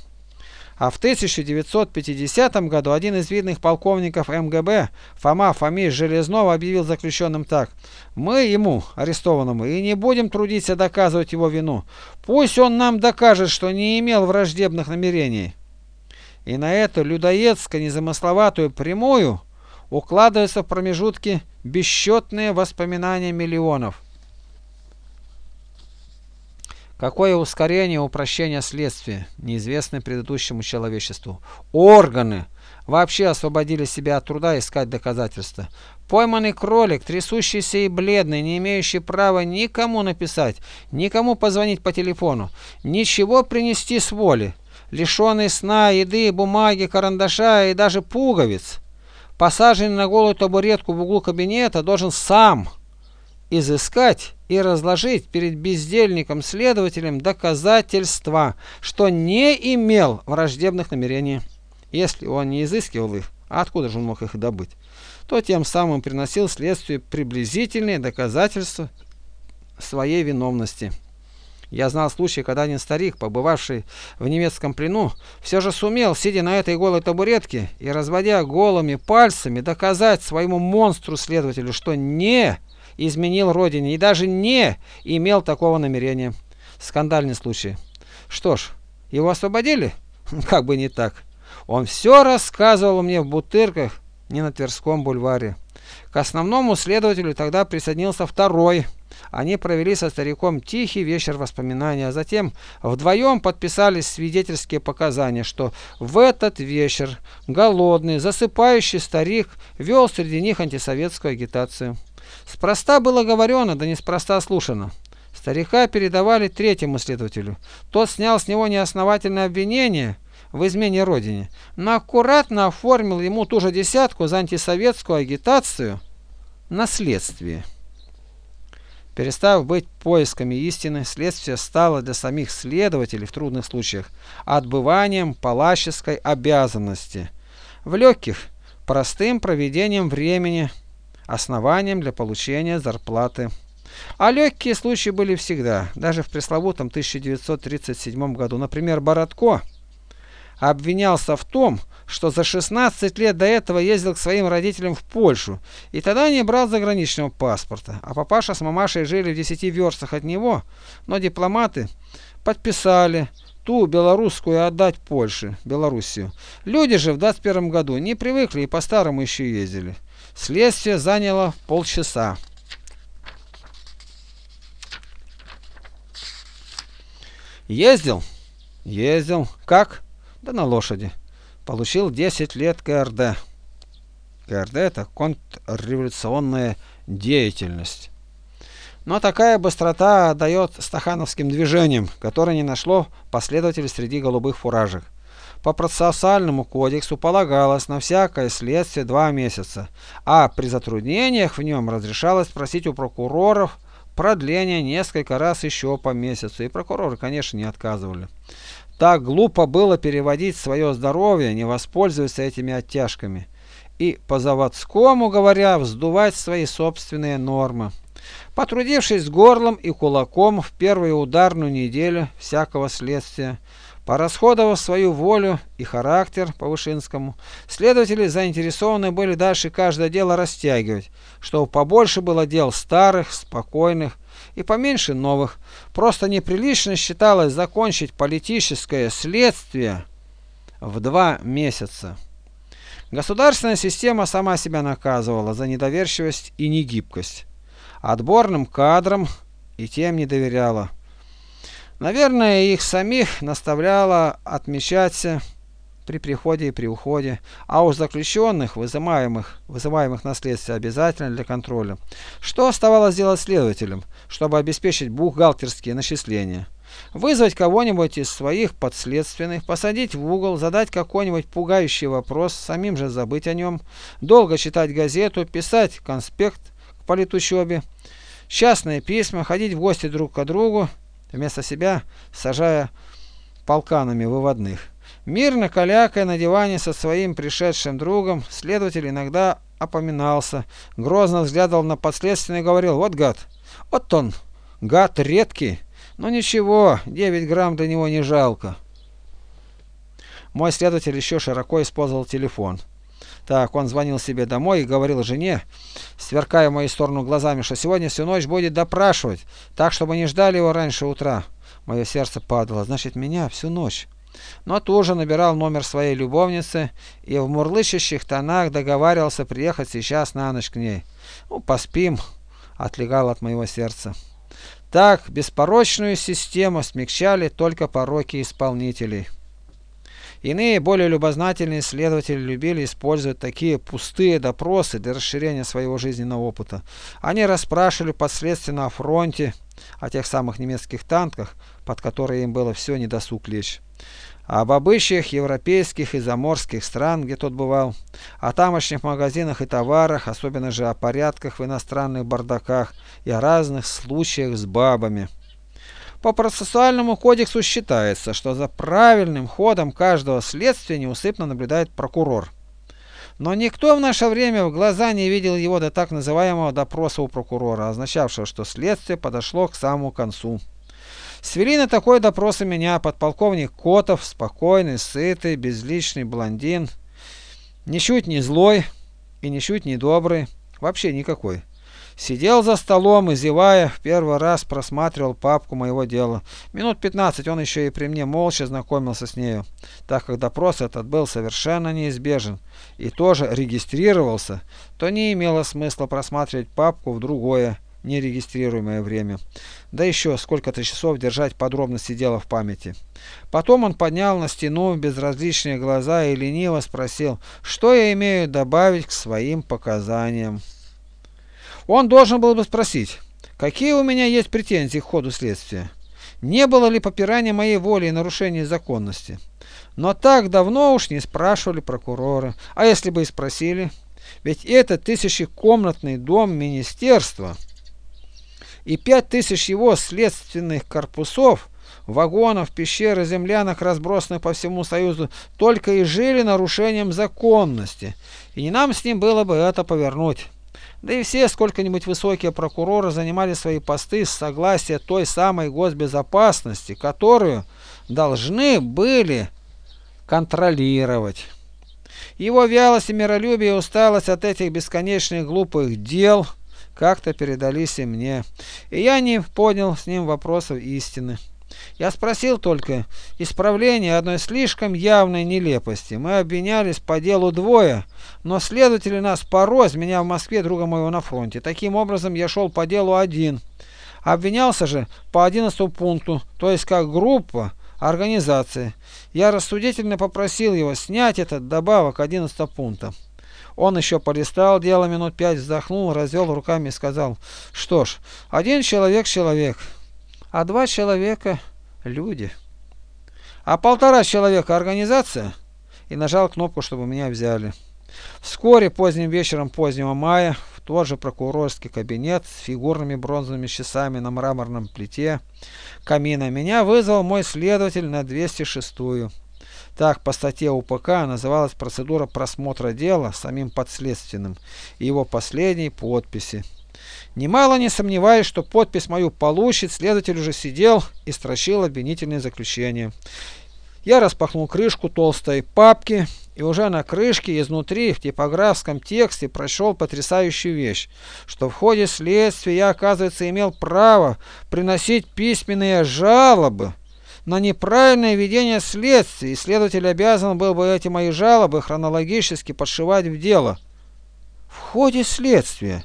А в 1950 году один из видных полковников МГБ, Фома Фомич Железнов, объявил заключенным так. «Мы ему, арестованному, и не будем трудиться доказывать его вину. Пусть он нам докажет, что не имел враждебных намерений». И на эту людоедско-незамысловатую прямую укладываются в промежутки бесчетные воспоминания миллионов. Какое ускорение и упрощение следствия, неизвестное предыдущему человечеству. Органы вообще освободили себя от труда искать доказательства. Пойманный кролик, трясущийся и бледный, не имеющий права никому написать, никому позвонить по телефону, ничего принести с воли, лишенный сна, еды, бумаги, карандаша и даже пуговиц, посаженный на голую табуретку в углу кабинета, должен сам изыскать и разложить перед бездельником-следователем доказательства, что не имел враждебных намерений. Если он не изыскивал их, а откуда же он мог их добыть, то тем самым приносил следствию приблизительные доказательства своей виновности. Я знал случай, когда один старик, побывавший в немецком плену, все же сумел, сидя на этой голой табуретке и разводя голыми пальцами, доказать своему монстру-следователю, что не изменил родине и даже не имел такого намерения. Скандальный случай. Что ж, его освободили? *laughs* Как бы не так. Он все рассказывал мне в бутырках, не на Тверском бульваре. К основному следователю тогда присоединился второй. Они провели со стариком тихий вечер воспоминания, а затем вдвоем подписали свидетельские показания, что в этот вечер голодный, засыпающий старик вел среди них антисоветскую агитацию. Спроста было говорено, да неспроста слушано. Старика передавали третьему следователю. Тот снял с него неосновательное обвинение в измене родине, но аккуратно оформил ему ту же десятку за антисоветскую агитацию на следствие. Перестав быть поисками истины, следствие стало для самих следователей в трудных случаях отбыванием палаческой обязанности, в легких – простым проведением времени – основанием для получения зарплаты. А легкие случаи были всегда, даже в пресловутом 1937 году. Например, Бородко обвинялся в том, что за 16 лет до этого ездил к своим родителям в Польшу и тогда не брал заграничного паспорта, а папаша с мамашей жили в 10 верстах от него, но дипломаты подписали ту белорусскую отдать Польше, Белоруссию. Люди же в 21 году не привыкли и по-старому еще ездили. Следствие заняло полчаса. Ездил? Ездил. Как? Да на лошади. Получил 10 лет КРД. КРД это контрреволюционная деятельность. Но такая быстрота дает стахановским движениям, которое не нашло последователей среди голубых фуражек. По процессуальному кодексу полагалось на всякое следствие два месяца, а при затруднениях в нем разрешалось просить у прокуроров продление несколько раз еще по месяцу, и прокуроры, конечно, не отказывали. Так глупо было переводить свое здоровье, не воспользоваться этими оттяжками, и по заводскому говоря, вздувать свои собственные нормы. Потрудившись горлом и кулаком в первую ударную неделю всякого следствия, Порасходовав свою волю и характер по Вышинскому, следователи заинтересованы были дальше каждое дело растягивать, чтобы побольше было дел старых, спокойных и поменьше новых. Просто неприлично считалось закончить политическое следствие в два месяца. Государственная система сама себя наказывала за недоверчивость и негибкость. Отборным кадрам и тем не доверяла. Наверное, их самих наставляло отмечаться при приходе и при уходе, а у заключенных, вызываемых, вызываемых на следствие, обязательно для контроля. Что оставалось делать следователям, чтобы обеспечить бухгалтерские начисления? Вызвать кого-нибудь из своих подследственных, посадить в угол, задать какой-нибудь пугающий вопрос, самим же забыть о нем, долго читать газету, писать конспект к политучебе, частные письма, ходить в гости друг к другу вместо себя сажая полканами выводных. Мирно калякая на диване со своим пришедшим другом, следователь иногда опоминался, грозно взглядывал на подследственный и говорил, вот гад, вот он, гад редкий, но ничего, 9 грамм для него не жалко. Мой следователь еще широко использовал телефон. Так, он звонил себе домой и говорил жене, сверкая в мою сторону глазами, что сегодня всю ночь будет допрашивать, так, чтобы не ждали его раньше утра. Мое сердце падало, значит, меня всю ночь. Но тоже набирал номер своей любовницы и в мурлычащих тонах договаривался приехать сейчас на ночь к ней. Ну, поспим, отлегал от моего сердца. Так беспорочную систему смягчали только пороки исполнителей. Иные, более любознательные следователи любили использовать такие пустые допросы для расширения своего жизненного опыта. Они расспрашивали подследственно о фронте, о тех самых немецких танках, под которые им было все недосуг лечь об обычаях европейских и заморских стран, где тот бывал, о тамошних магазинах и товарах, особенно же о порядках в иностранных бардаках и о разных случаях с бабами. По процессуальному кодексу считается, что за правильным ходом каждого следствия неусыпно наблюдает прокурор. Но никто в наше время в глаза не видел его до так называемого допроса у прокурора, означавшего, что следствие подошло к самому концу. Свели на такой допрос и меня, подполковник Котов, спокойный, сытый, безличный блондин, ничуть не злой и ничуть не добрый, вообще никакой. Сидел за столом и, зевая, в первый раз просматривал папку моего дела. Минут пятнадцать он еще и при мне молча знакомился с нею, так как допрос этот был совершенно неизбежен и тоже регистрировался, то не имело смысла просматривать папку в другое, нерегистрируемое время. Да еще сколько-то часов держать подробности дела в памяти. Потом он поднял на стену безразличные глаза и лениво спросил, что я имею добавить к своим показаниям. Он должен был бы спросить, какие у меня есть претензии к ходу следствия. Не было ли попирания моей воли и нарушения законности? Но так давно уж не спрашивали прокуроры. А если бы и спросили? Ведь это тысячекомнатный дом министерства и пять тысяч его следственных корпусов, вагонов, пещер и землянок, разбросанных по всему Союзу, только и жили нарушением законности, и не нам с ним было бы это повернуть. Да и все сколько-нибудь высокие прокуроры занимали свои посты с согласия той самой госбезопасности, которую должны были контролировать. Его вялость и миролюбие и усталость от этих бесконечных глупых дел – как-то передались и мне, и я не понял с ним вопросов истины. Я спросил только исправление одной слишком явной нелепости. Мы обвинялись по делу двое, но следователи нас порозь, меня в Москве, друга моего на фронте. Таким образом, я шел по делу один. Обвинялся же по 11 пункту, то есть как группа, организация. Я рассудительно попросил его снять этот добавок 11 пункта. Он еще полистал дело минут пять, вздохнул, развел руками и сказал, что ж, один человек человек, а два человека люди, а полтора человека организация, и нажал кнопку, чтобы меня взяли. Вскоре, поздним вечером позднего мая, в тот же прокурорский кабинет с фигурными бронзовыми часами на мраморном плите камина меня вызвал мой следователь на 206-ю. Так, по статье УПК называлась процедура просмотра дела самим подследственным и его последней подписи. Немало не сомневаюсь, что подпись мою получит, следователь уже сидел и строчил обвинительные заключения. Я распахнул крышку толстой папки и уже на крышке изнутри в типографском тексте прочел потрясающую вещь, что в ходе следствия я, оказывается, имел право приносить письменные жалобы на неправильное ведение следствия, и следователь обязан был бы эти мои жалобы хронологически подшивать в дело. В ходе следствия,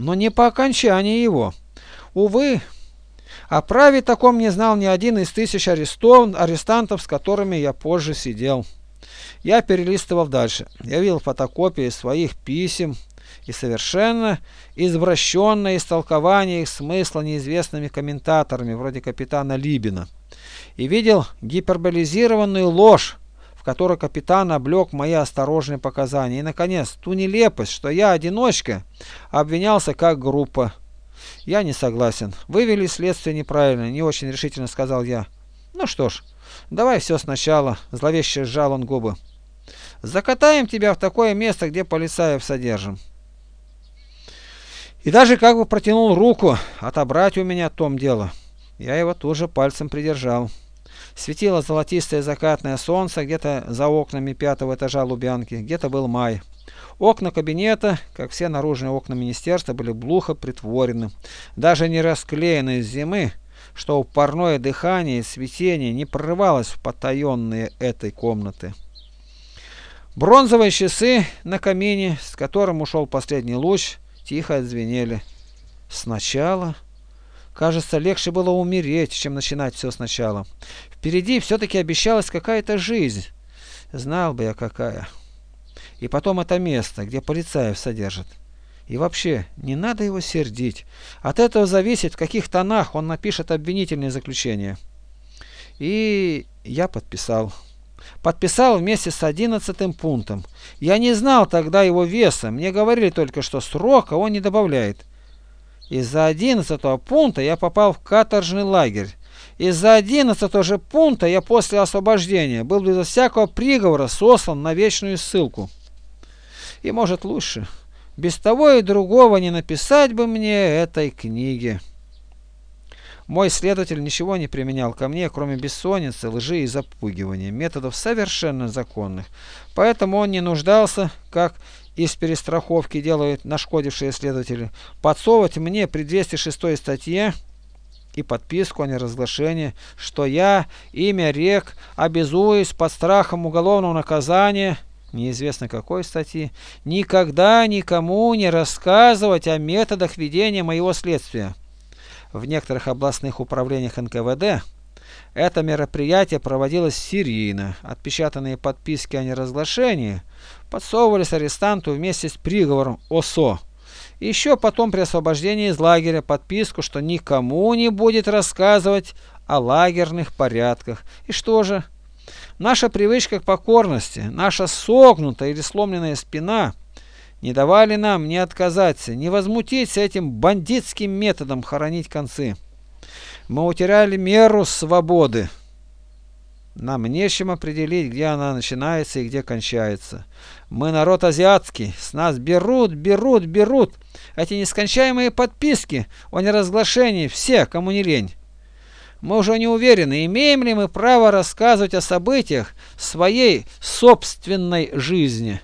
но не по окончании его. Увы, о праве таком не знал ни один из тысяч арестов, арестантов, с которыми я позже сидел. Я перелистывал дальше. Я видел фотокопии своих писем и совершенно извращенное истолкование их смысла неизвестными комментаторами, вроде капитана Либина и видел гиперболизированную ложь, в которой капитан облег мои осторожные показания. И, наконец, ту нелепость, что я, одиночка, обвинялся как группа. Я не согласен. Вывели следствие неправильно, не очень решительно сказал я. Ну что ж, давай все сначала, зловеще сжал он губы. Закатаем тебя в такое место, где полицаев содержим. И даже как бы протянул руку отобрать у меня том дело. Я его тоже пальцем придержал. Светило золотистое закатное солнце где-то за окнами пятого этажа Лубянки, где-то был май. Окна кабинета, как все наружные окна министерства, были глухо притворены, даже не расклеены с зимы, что парное дыхание и свечение не прорывалось в потаенные этой комнаты. Бронзовые часы на камине, с которым ушел последний луч, тихо отзвенели. Сначала Кажется, легче было умереть, чем начинать все сначала. Впереди все-таки обещалась какая-то жизнь. Знал бы я какая. И потом это место, где полицаев содержат. И вообще, не надо его сердить. От этого зависит, в каких тонах он напишет обвинительное заключение. И я подписал. Подписал вместе с одиннадцатым пунктом. Я не знал тогда его веса. Мне говорили только, что срока он не добавляет. Из-за одиннадцатого пункта я попал в каторжный лагерь. Из-за одиннадцатого же пункта я после освобождения был без всякого приговора сослан на вечную ссылку. И может лучше. Без того и другого не написать бы мне этой книги. Мой следователь ничего не применял ко мне, кроме бессонницы, лжи и запугивания, методов совершенно законных. Поэтому он не нуждался, как из перестраховки делают нашкодившие следователи, подсовывать мне при 206 статье и подписку о неразглашении, что я, имя рек, обязуюсь под страхом уголовного наказания, неизвестно какой статьи, никогда никому не рассказывать о методах ведения моего следствия. В некоторых областных управлениях НКВД это мероприятие проводилось серийно. Отпечатанные подписки о неразглашении подсовывались арестанту вместе с приговором ОСО. Еще потом при освобождении из лагеря подписку, что никому не будет рассказывать о лагерных порядках. И что же? Наша привычка к покорности, наша согнутая или сломленная спина – не давали нам не отказаться, не возмутиться этим бандитским методом хоронить концы. Мы утеряли меру свободы. Нам нечем определить, где она начинается и где кончается. Мы народ азиатский, с нас берут, берут, берут. Эти нескончаемые подписки о неразглашении, все, кому не лень. Мы уже не уверены, имеем ли мы право рассказывать о событиях своей собственной жизни.